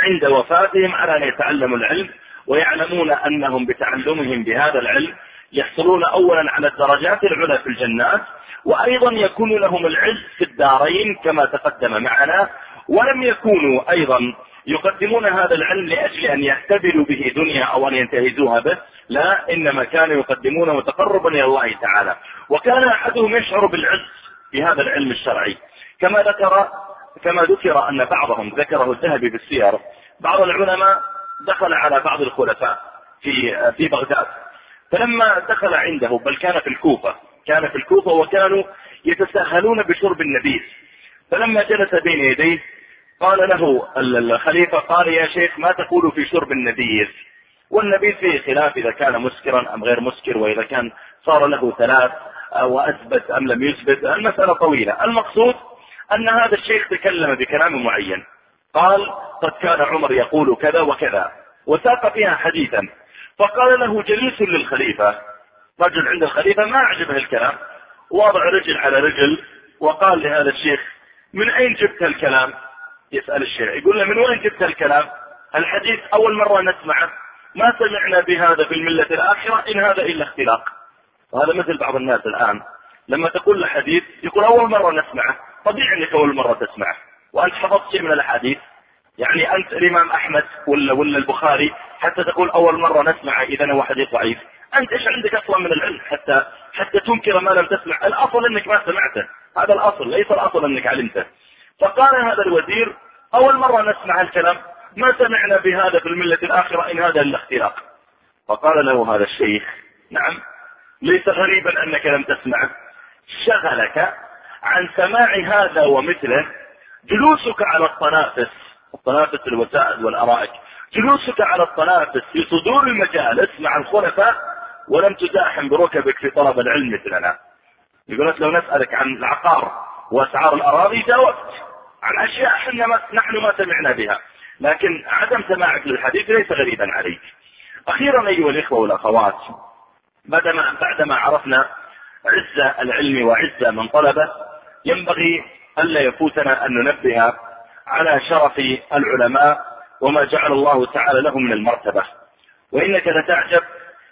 عند وفاتهم على أن يتعلموا العلم. ويعلمون أنهم بتعلمهم بهذا العلم يحصلون أولا على الدرجات العلى في الجنات وأيضا يكون لهم العز في الدارين كما تقدم معنا ولم يكونوا أيضا يقدمون هذا العلم لأجل أن يهتدلوا به دنيا أو أن ينتهزوها به لا إنما كانوا يقدمونه تقربا إلى الله تعالى. وكان أحدهم يشعر بالعز بهذا العلم الشرعي. كما ذكر كما ذكر أن بعضهم ذكره الذهبي في السير بعض العلماء دخل على بعض الخلفاء في في بغداد. فلما دخل عنده بل كان في الكوفة كان في الكوفة وكانوا يتساهلون بشرب النبيذ. فلما جلس بين يديه قال له الخليفة قال يا شيخ ما تقول في شرب النبيذ؟ والنبيذ فيه خلاف إذا كان مسكرا أم غير مسكر وإذا كان صار له ثلاث وأثبت أم لم يثبت. المسألة طويلة. المقصود أن هذا الشيخ تكلم بكلام معين. قال قد كان عمر يقول كذا وكذا وساق فيها حديثا. فقال له جليس للخليفة. رجل عند الخليفة ما أعجبه الكلام. وضع رجل على رجل وقال لهذا الشيخ من أين جبت الكلام؟ يسأل الشيخ. يقول له من وين جبت الكلام؟ الحديث أول مرة نسمعه. ما سمعنا بهذا في الملة الآخرة. إن هذا إلا اختلاق. وهذا مثل بعض الناس الآن. لما تقول له حديث يقول أول مرة نسمعه. طبيعي أنك أول مرة تسمعه. وأنت حفظت شيء من الأحاديث. يعني أنت الإمام أحمد ولا ولا البخاري حتى تقول أول مرة نسمع إذا هو حديث ضعيف. أنت إيش عندك أصلا من العلم؟ حتى حتى تنكر ما لم تسمع. الأصل أنك ما سمعته. هذا الأصل ليس الأصل أنك علمته. فقال هذا الوزير أول مرة نسمع الكلام ما سمعنا بهذا في الملة الآخرة إن هذا إلا اختلاق. فقال له هذا الشيخ نعم ليس غريبا أنك لم تسمعه شغلك عن سماع هذا ومثله جلوسك على الطنافس الطنافس الوسائد والأرائك. جلوسك على الطنافس في صدور المجالس مع الخلفاء ولم تزاحم بركبك في طلب العلم مثلنا. يقول لك لو نسألك عن العقار وأسعار الأراضي جاوبت. عن أشياء إحنا ما نحن ما سمعنا بها. لكن عدم سماعك للحديث ليس غريبا عليك. أخيرا أيها الإخوة والأخوات بعدما بعدما عرفنا عز العلم وعز من طلبه ينبغي ألا يفوتنا أن ننبه على شرف العلماء وما جعل الله تعالى لهم من المرتبة. وإنك لتعجب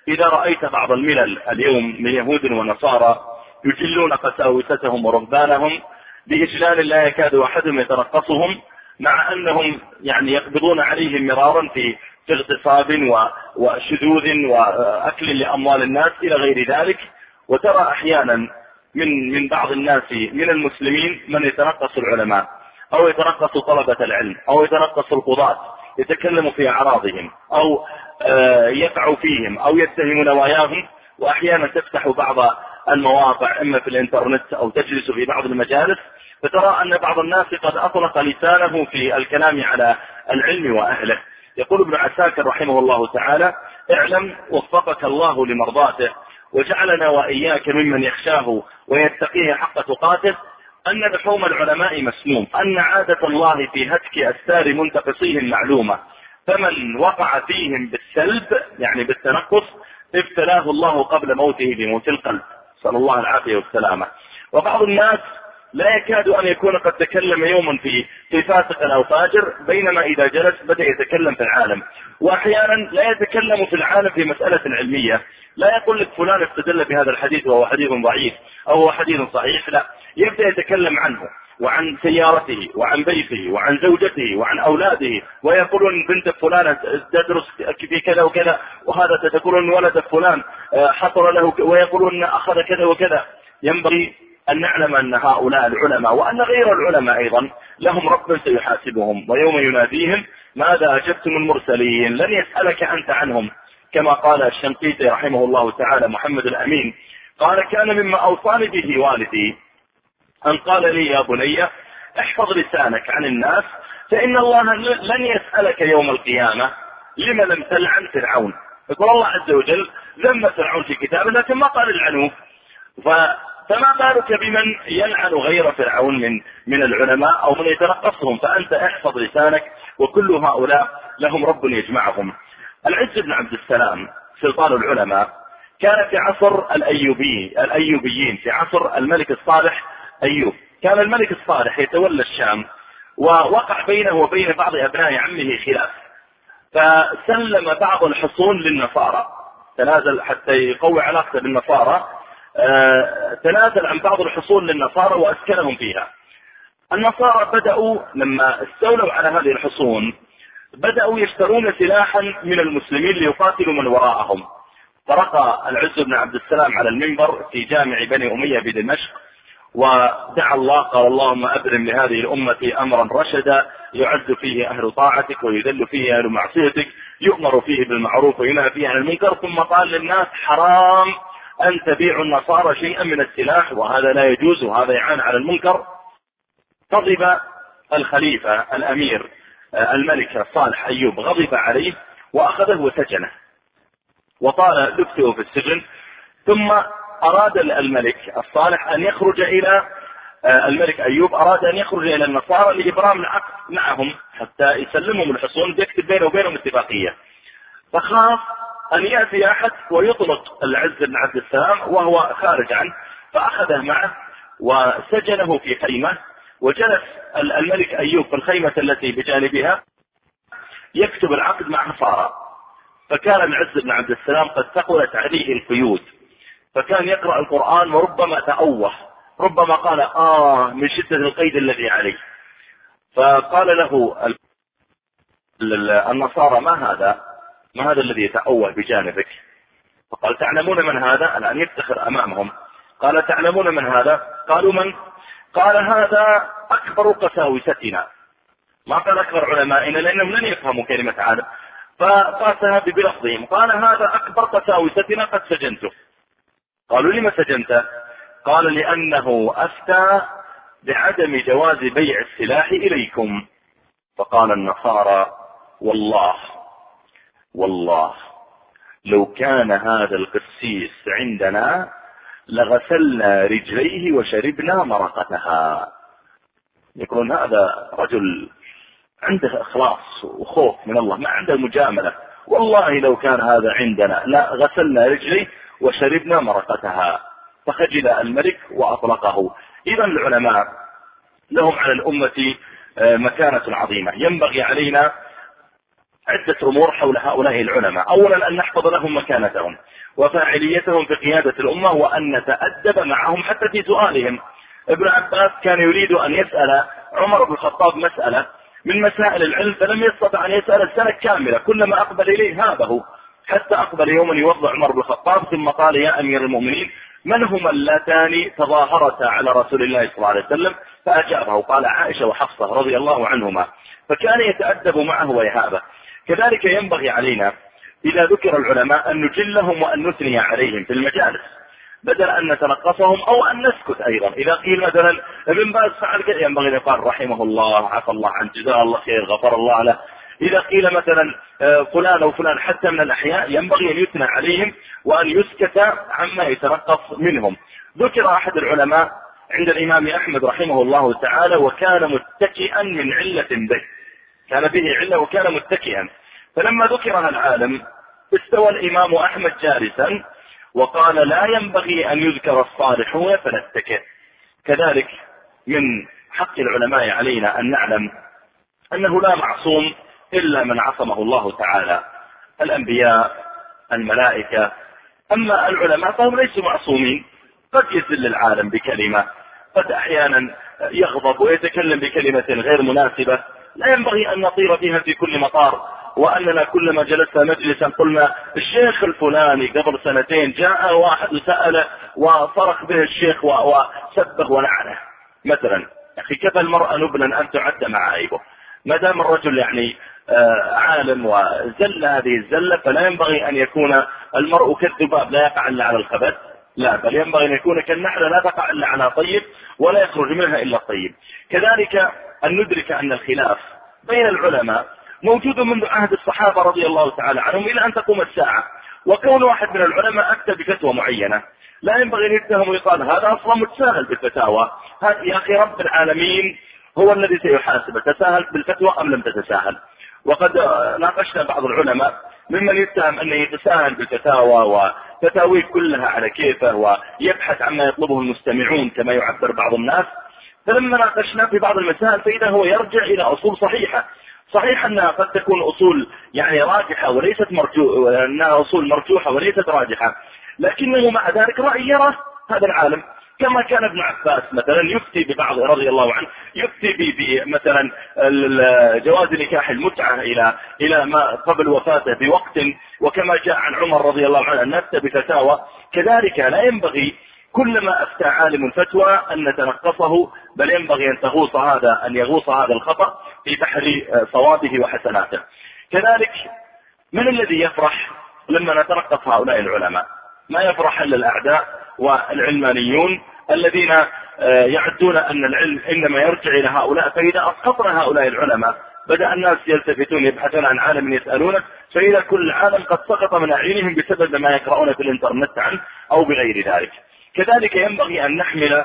إذا رأيت بعض الملل اليوم من يهود ونصارى يجلون قساوستهم ورهبانهم بإجلال لا يكاد أحدهم يترقصهم مع أنهم يعني يقبضون عليهم مرارا في في اغتصاب وشذوذ وأكل لأموال الناس إلى غير ذلك. وترى أحيانا من من بعض الناس من المسلمين من يتنقص العلماء أو يتنقص طلبة العلم أو يتنقص القضاة يتكلم في أعراضهم أو آه، يقع فيهم أو يتهم نواياهم وأحيانا تفتح بعض المواقع إما في الإنترنت أو تجلس في بعض المجالس. فترى أن بعض الناس قد أطلق لسانه في الكلام على العلم وأهله. يقول ابن عساكر رحمه الله تعالى اعلم وفقك الله لمرضاته وجعلنا وإياك ممن يخشاه ويتقيه حق تقاته أن لحوم العلماء مسموم أن عادة الله في هتك أستار منتقصيهم معلومة فمن وقع فيهم بالسلب يعني بالتنقص ابتلاه الله قبل موته بموت القلب. صلى الله العافية والسلامة وبعض الناس لا يكاد أن يكون قد تكلم يوما في في فاسق أو فاجر بينما إذا جلس بدأ يتكلم في العالم. وأحيانا لا يتكلم في العالم في مسألة علمية. لا يقول لك فلان استدل بهذا الحديث وهو حديث ضعيف أو هو حديث صحيح لا. يبدأ يتكلم عنه وعن سيارته وعن بيته وعن زوجته وعن أولاده ويقولون بنت فلانة تدرس في كذا وكذا وهذا تقولون ولد فلان آه، حصل له ويقولون أخذ كذا وكذا. ينبغي أن نعلم أن هؤلاء العلماء وأن غير العلماء أيضا لهم رب سيحاسبهم ويوم يناديهم ماذا أجبتم المرسلين؟ لن يسألك أنت عنهم. كما قال الشنقيطي رحمه الله تعالى محمد الأمين قال كان مما أوصاني به والدي أن قال لي يا بني احفظ لسانك عن الناس فإن الله لن يسألك يوم القيامة لما لم تلعن فرعون؟ يقول الله عز وجل ذم فرعون في كتابه لكن ما قال العنوه فما بالك بمن يلعن غير فرعون من من العلماء أو من يترقصهم فأنت احفظ لسانك وكل هؤلاء لهم رب يجمعهم. العز بن عبد السلام سلطان العلماء كان في عصر الأيوبي الأيوبيين في عصر الملك الصالح أيوب. كان الملك الصالح يتولى الشام ووقع بينه وبين بعض أبناء عمه خلاف. فسلم بعض الحصون للنصارى. تنازل حتى يقوي علاقته بالنصارى. آه، تنازل عن بعض الحصون للنصارى وأسكنهم فيها. النصارى بدأوا لما استولوا على هذه الحصون بدأوا يشترون سلاحا من المسلمين ليقاتلوا من وراءهم. فرقى العز بن عبد السلام على المنبر في جامع بني أمية بدمشق ودعا الله قال اللهم أبرم لهذه الأمة أمرا رشدا يعز فيه أهل طاعتك ويذل فيه أهل معصيتك يؤمر فيه بالمعروف وينهى فيه عن المنكر ثم قال للناس حرام أن تبيعوا النصارى شيئا من السلاح وهذا لا يجوز وهذا يعان على المنكر. غضب الخليفة الأمير. الملك الصالح أيوب غضب عليه وأخذه وسجنه. وطال لبثه في السجن. ثم أراد الملك الصالح أن يخرج إلى آه، الملك أيوب أراد أن يخرج إلى النصارى لإبرام العقد معهم حتى يسلمهم الحصون يكتب بينه وبينهم اتفاقية. فخاف أن يأتي أحد ويطلق العز بن عبد السلام وهو خارج عنه فأخذه معه وسجنه في خيمة. وجلس الملك أيوب في الخيمة التي بجانبها يكتب العقد مع نصارى فكان العز بن عبد السلام قد ثقلت عليه القيود. فكان يقرأ القرآن وربما تأوه ربما قال آه من شدة القيد الذي عليه. فقال له النصارى ما هذا؟ ما هذا الذي يتأوه بجانبك؟ فقال تعلمون من هذا؟ الآن يفتخر أمامهم. قال تعلمون من هذا؟ قالوا من؟ قال هذا أكبر قساوستنا. ما قال أكبر علمائنا لأنهم لن يفهموا كلمة عالم فقاسها بلفظهم. قال هذا أكبر قساوستنا قد سجنته. قالوا لم سجنته قال لأنه أفتى بعدم جواز بيع السلاح إليكم. فقال النصارى والله والله لو كان هذا القسيس عندنا لغسلنا رجليه وشربنا مرقتها. يكون هذا رجل عنده إخلاص وخوف من الله ما عنده مجاملة. والله لو كان هذا عندنا لا غسلنا رجليه وشربنا مرقتها. فخجل الملك وأطلقه. إذا العلماء لهم على الأمة آه، مكانة عظيمة. ينبغي علينا عدة أمور حول هؤلاء العلماء. أولا أن نحفظ لهم مكانتهم وفاعليتهم في قيادة الأمة وأن نتأدب معهم حتى في سؤالهم. ابن عباس كان يريد أن يسأل عمر بن الخطاب مسألة من مسائل العلم فلم يستطع أن يسأل السنة كاملة كلما أقبل إليه هابه حتى أقبل يوما يوضع عمر بن الخطاب ثم قال يا أمير المؤمنين من هما اللتان تظاهرتا على رسول الله صلى الله عليه وسلم؟ فأجابه قال عائشة وحفصة رضي الله عنهما. فكان يتأدب معه ويهابه. كذلك ينبغي علينا إذا ذكر العلماء أن نجلهم وأن نثني عليهم في المجالس بدل أن نتنقصهم أو أن نسكت أيضا. إذا قيل مثلا ابن باز فعل كذا ينبغي أن يقال رحمه الله عفى الله عن جزاه الله خير غفر الله له. إذا قيل مثلا آه، فلان أو فلان حتى من الأحياء ينبغي أن يثنى عليهم وأن يسكت عما يتنقص منهم. ذكر أحد العلماء عند الإمام أحمد رحمه الله تعالى وكان متكئا من علة به كان به علة وكان متكئا. فلما ذكرها العالم استوى الإمام أحمد جالسا وقال لا ينبغي أن يذكر الصالحون فنتكئ. كذلك من حق العلماء علينا أن نعلم أنه لا معصوم إلا من عصمه الله تعالى. الأنبياء الملائكة. أما العلماء فهم ليسوا معصومين. قد يزل العالم بكلمة قد أحيانا يغضب ويتكلم بكلمة غير مناسبة. لا ينبغي أن نطير فيها في كل مطار وأننا كلما جلسنا مجلسا قلنا الشيخ الفلاني قبل سنتين جاء واحد وسأله وصرخ به الشيخ وسبه ولعنه مثلا أخي كفى المرأة نبلا أن تعد معايبه ما دام الرجل يعني آه، عالم وزل هذه الزلة فلا ينبغي أن يكون المرء كالذباب لا يقع إلا على الخبث. لا بل ينبغي أن يكون كالنحلة لا تقع إلا على طيب ولا يخرج منها إلا الطيب كذلك أن ندرك أن الخلاف بين العلماء موجود منذ عهد الصحابة رضي الله تعالى عنهم إلى أن تقوم الساعة. وكون واحد من العلماء أفتى بفتوى معينة لا ينبغي أن يتهم ويقال هذا أصلا متساهل بالفتاوى. هذا يا أخي رب العالمين هو الذي سيحاسبه تساهلت بالفتوى أم لم تتساهل؟ وقد ناقشنا بعض العلماء ممن يتهم انه يتساهل بالفتاوى وفتاويه كلها على كيفه ويبحث عما يطلبه المستمعون كما يعبر بعض الناس. فلما ناقشنا في بعض المسائل فإذا هو يرجع إلى أصول صحيحة. صحيح أنها قد تكون أصول يعني راجحة وليست مرجو أنها أصول مرجوحة وليست راجحة. لكنه مع ذلك رأي يرى هذا العالم. كما كان ابن عباس مثلا يفتي ببعض رضي الله عنه يفتي بمثلا جواز نكاح المتعة إلى إلى ما قبل وفاته بوقت وكما جاء عن عمر رضي الله عنه أن أفتى بفتاوى. كذلك لا ينبغي كلما أفتى عالم فتوى أن نتنقصه بل ينبغي أن تغوص هذا أن يغوص هذا الخطأ في بحر صوابه وحسناته. كذلك من الذي يفرح لما نتنقص هؤلاء العلماء؟ ما يفرح إلا الأعداء. والعلمانيون الذين آه، يعدون أن العلم إنما يرجع إلى هؤلاء فإذا أسقطنا هؤلاء العلماء بدأ الناس يلتفتون يبحثون عن عالم يسألونه فإذا كل عالم قد سقط من أعينهم بسبب ما يقرؤون في الإنترنت عنه أو بغير ذلك. كذلك ينبغي أن نحمل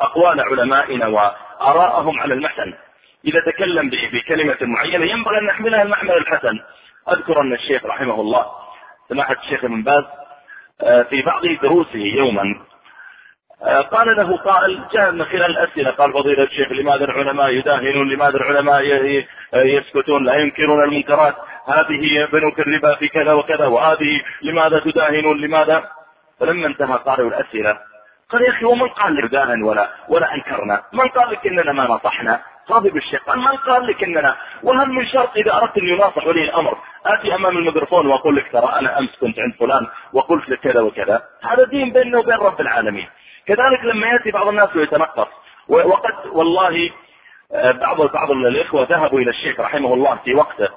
أقوال علمائنا وآراءهم على المحسن. إذا تكلم بكلمة معينة ينبغي أن نحملها المحمل الحسن. أذكر أن الشيخ رحمه الله سماحة الشيخ ابن باز في بعض دروسه يوما. آه، قال له قائل جاء من خلال الأسئلة قال فضيلة الشيخ لماذا العلماء يداهنون؟ لماذا العلماء يسكتون؟ لا ينكرون المنكرات. هذه بنوك الربا في كذا وكذا وهذه لماذا تداهنون؟ لماذا؟ فلما انتهى قارئ الأسئلة. قال يا أخي ومن قال لك داهن ولا ولا أنكرنا؟ من قال لك إننا ما نصحنا؟ صاحب الشيخ قال من قال لك إننا؟ وهل من شرط إذا أردت أن يناصح ولي الأمر. آتي أمام الميكروفون وأقول لك ترى أنا أمس كنت عند فلان وقلت لك كذا وكذا. هذا دين بيننا وبين رب العالمين. كذلك لما يأتي بعض الناس ويتنقص. وقد والله آه، بعض بعض الإخوة ذهبوا إلى الشيخ رحمه الله في وقته.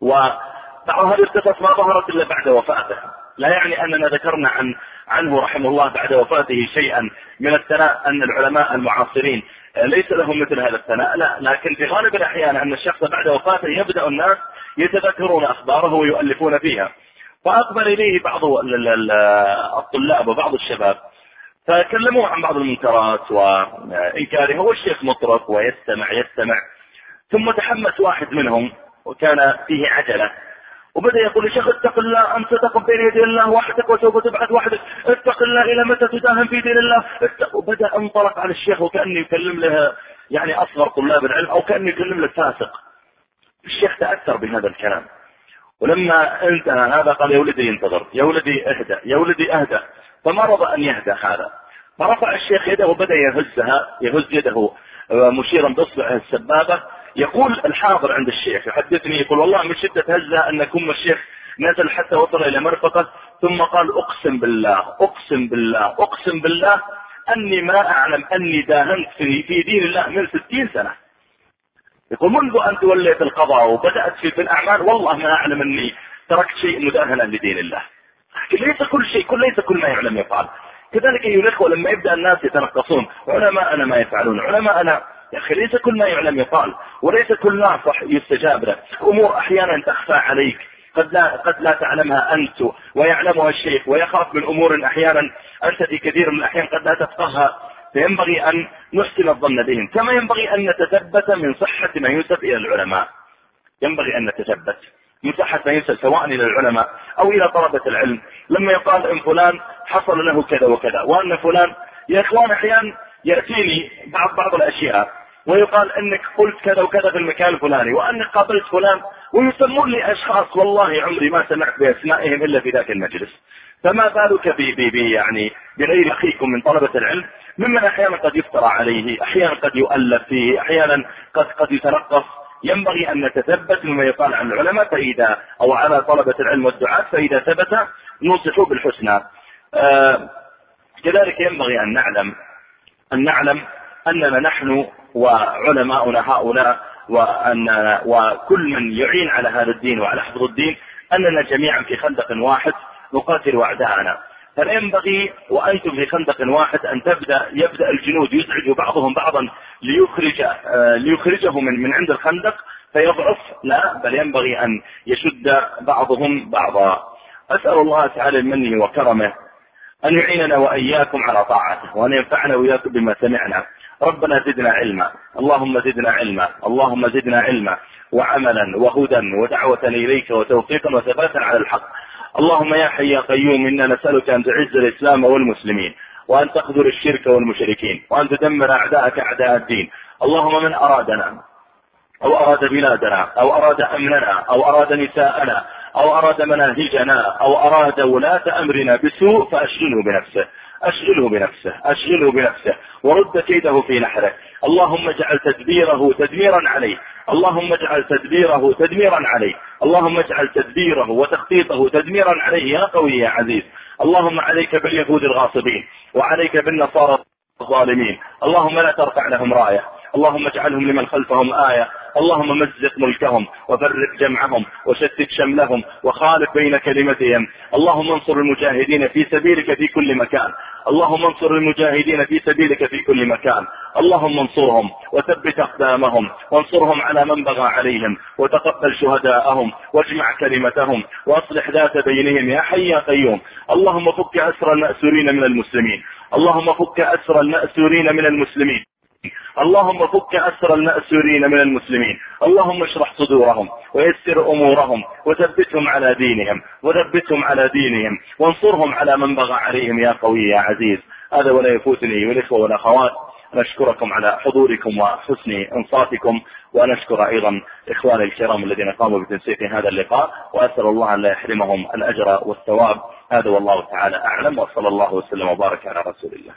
وبعض هذه القصص ما ظهرت إلا بعد وفاته. لا يعني أننا ذكرنا عن عنه رحمه الله بعد وفاته شيئا من الثناء أن العلماء المعاصرين ليس لهم مثل هذا الثناء لا لكن في غالب الأحيان أن الشخص بعد وفاته يبدأ الناس يتذكرون أخباره ويؤلفون فيها. فأقبل إليه بعض الطلاب وبعض الشباب فكلموه عن بعض المنكرات وإنكاره هو الشيخ مطرف ويستمع يستمع ثم تحمس واحد منهم وكان فيه عجلة. وبدأ يقول يا شيخ اتق الله أنت تقف بين يدي الله وحدك وسوف تبعث وحدك. اتق الله إلى متى تداهن في دين الله؟ وبدأ انطلق على الشيخ وكأنه يكلم له يعني أصغر طلاب العلم أو كأنه يكلم له فاسق الشيخ تأثر بهذا الكلام. ولما انتهى هذا قال يا ولدي انتظر يا ولدي اهدى يا ولدي اهدى فما رضى أن يهدى هذا. فرفع الشيخ يده وبدأ يهزها يهز يده مشيرا بإصبعه السبابة. يقول الحاضر عند الشيخ يحدثني يقول والله من شدة هزة أن كم الشيخ نزل حتى وصل إلى مرفقة ثم قال أقسم بالله أقسم بالله أقسم بالله أني ما أعلم أني داهنت في, في دين الله من ستين سنة. يقول منذ أن توليت القضاء وبدأت في الأعمال والله ما أعلم أني تركت شيء مداهنا لدين الله. ليس كل شيء كل ليس كل ما يعلم يقال كذلك أيها الإخوة لما يبدأ الناس يتنقصون علماءنا ما يفعلون علماءنا يا أخي ليس كل ما يعلم يقال وليس كل ناصح يستجاب له. أمور أحيانا تخفى عليك. قد لا, قد لا تعلمها أنت ويعلمها الشيخ ويخاف من أمور أحيانا. أنت في كثير من الأحيان قد لا تفقهها. فينبغي أن نحسن الظن بهم. كما ينبغي أن نتثبت من صحة ما ينسب إلى العلماء. ينبغي أن نتثبت من صحة ما ينسب سواء إلى العلماء أو إلى طلبة العلم. لما يقال إن فلان حصل له كذا وكذا وأن فلان يا إخوان أحيانا يأتيني بعض بعض الأشياء ويقال أنك قلت كذا وكذا في المكان الفلاني وأنك قابلت فلان ويسمون لي أشخاص والله عمري ما سمعت بأسمائهم إلا في ذاك المجلس. فما بالك ب يعني بغير أخيكم من طلبة العلم؟ ممن أحيانا قد يفترى عليه أحيانا قد يؤلف فيه أحيانا قد قد يترقص. ينبغي أن نتثبت مما يقال عن العلماء فاذا أو على طلبة العلم والدعاة فإذا ثبت نصحوا بالحسنى. آه كذلك ينبغي أن نعلم أن نعلم أننا نحن وعلماؤنا هؤلاء وأن وكل من يعين على هذا الدين وعلى حفظ الدين أننا جميعا في خندق واحد نقاتل أعداءنا. فلا ينبغي وأنتم في خندق واحد أن تبدأ يبدأ الجنود يزعج بعضهم بعضا ليخرج آه، ليخرجه من من عند الخندق فيضعف. لا بل ينبغي أن يشد بعضهم بعضا. أسأل الله تعالى بمنه وكرمه أن يعيننا وإياكم على طاعته وأن ينفعنا وإياكم بما سمعنا. ربنا زدنا علما. اللهم زدنا علما. اللهم زدنا علما. وعملا وهدى ودعوة إليك وتوفيقا وثباتا على الحق. اللهم يا حي يا قيوم إنا نسألك أن تعز الإسلام والمسلمين وأن تخذل الشرك والمشركين وأن تدمر أعداءك أعداء الدين. اللهم من أرادنا أو أراد بلادنا أو أراد أمننا أو أراد نساءنا أو أراد مناهجنا أو أراد ولاة أمرنا بسوء فأشغله بنفسه. أشغله بنفسه. أشغله بنفسه. ورد كيده في نحره. اللهم اجعل تدبيره تدميرا عليه. اللهم اجعل تدبيره تدميرا عليه. اللهم اجعل تدبيره وتخطيطه تدميرا عليه. يا قوي يا عزيز. اللهم عليك باليهود الغاصبين وعليك بالنصارى الظالمين. اللهم لا ترفع لهم راية. اللهم اجعلهم لمن خلفهم آية. اللهم مزق ملكهم وفرق جمعهم وشتت شملهم وخالف بين كلمتهم. اللهم انصر المجاهدين في سبيلك في كل مكان. اللهم انصر المجاهدين في سبيلك في كل مكان. اللهم انصرهم وثبت أقدامهم وانصرهم على من بغى عليهم وتقبل شهداءهم واجمع كلمتهم وأصلح ذات بينهم يا حي يا قيوم. اللهم فك أسر المأسورين من المسلمين. اللهم فك أسر المأسورين من المسلمين. اللهم فك أسر المأسورين من المسلمين. اللهم اشرح صدورهم ويسر أمورهم وثبتهم على دينهم وثبتهم على دينهم وانصرهم على من بغى عليهم يا قوي يا عزيز. هذا ولا يفوتني والإخوة والأخوات. نشكركم على حضوركم وحسن انصاتكم ونشكر أيضا إخواني الكرام الذين قاموا بتنسيق هذا اللقاء وأسأل الله أن لا يحرمهم الأجر والثواب. هذا والله تعالى أعلم وصلى الله وسلم وبارك على رسول الله.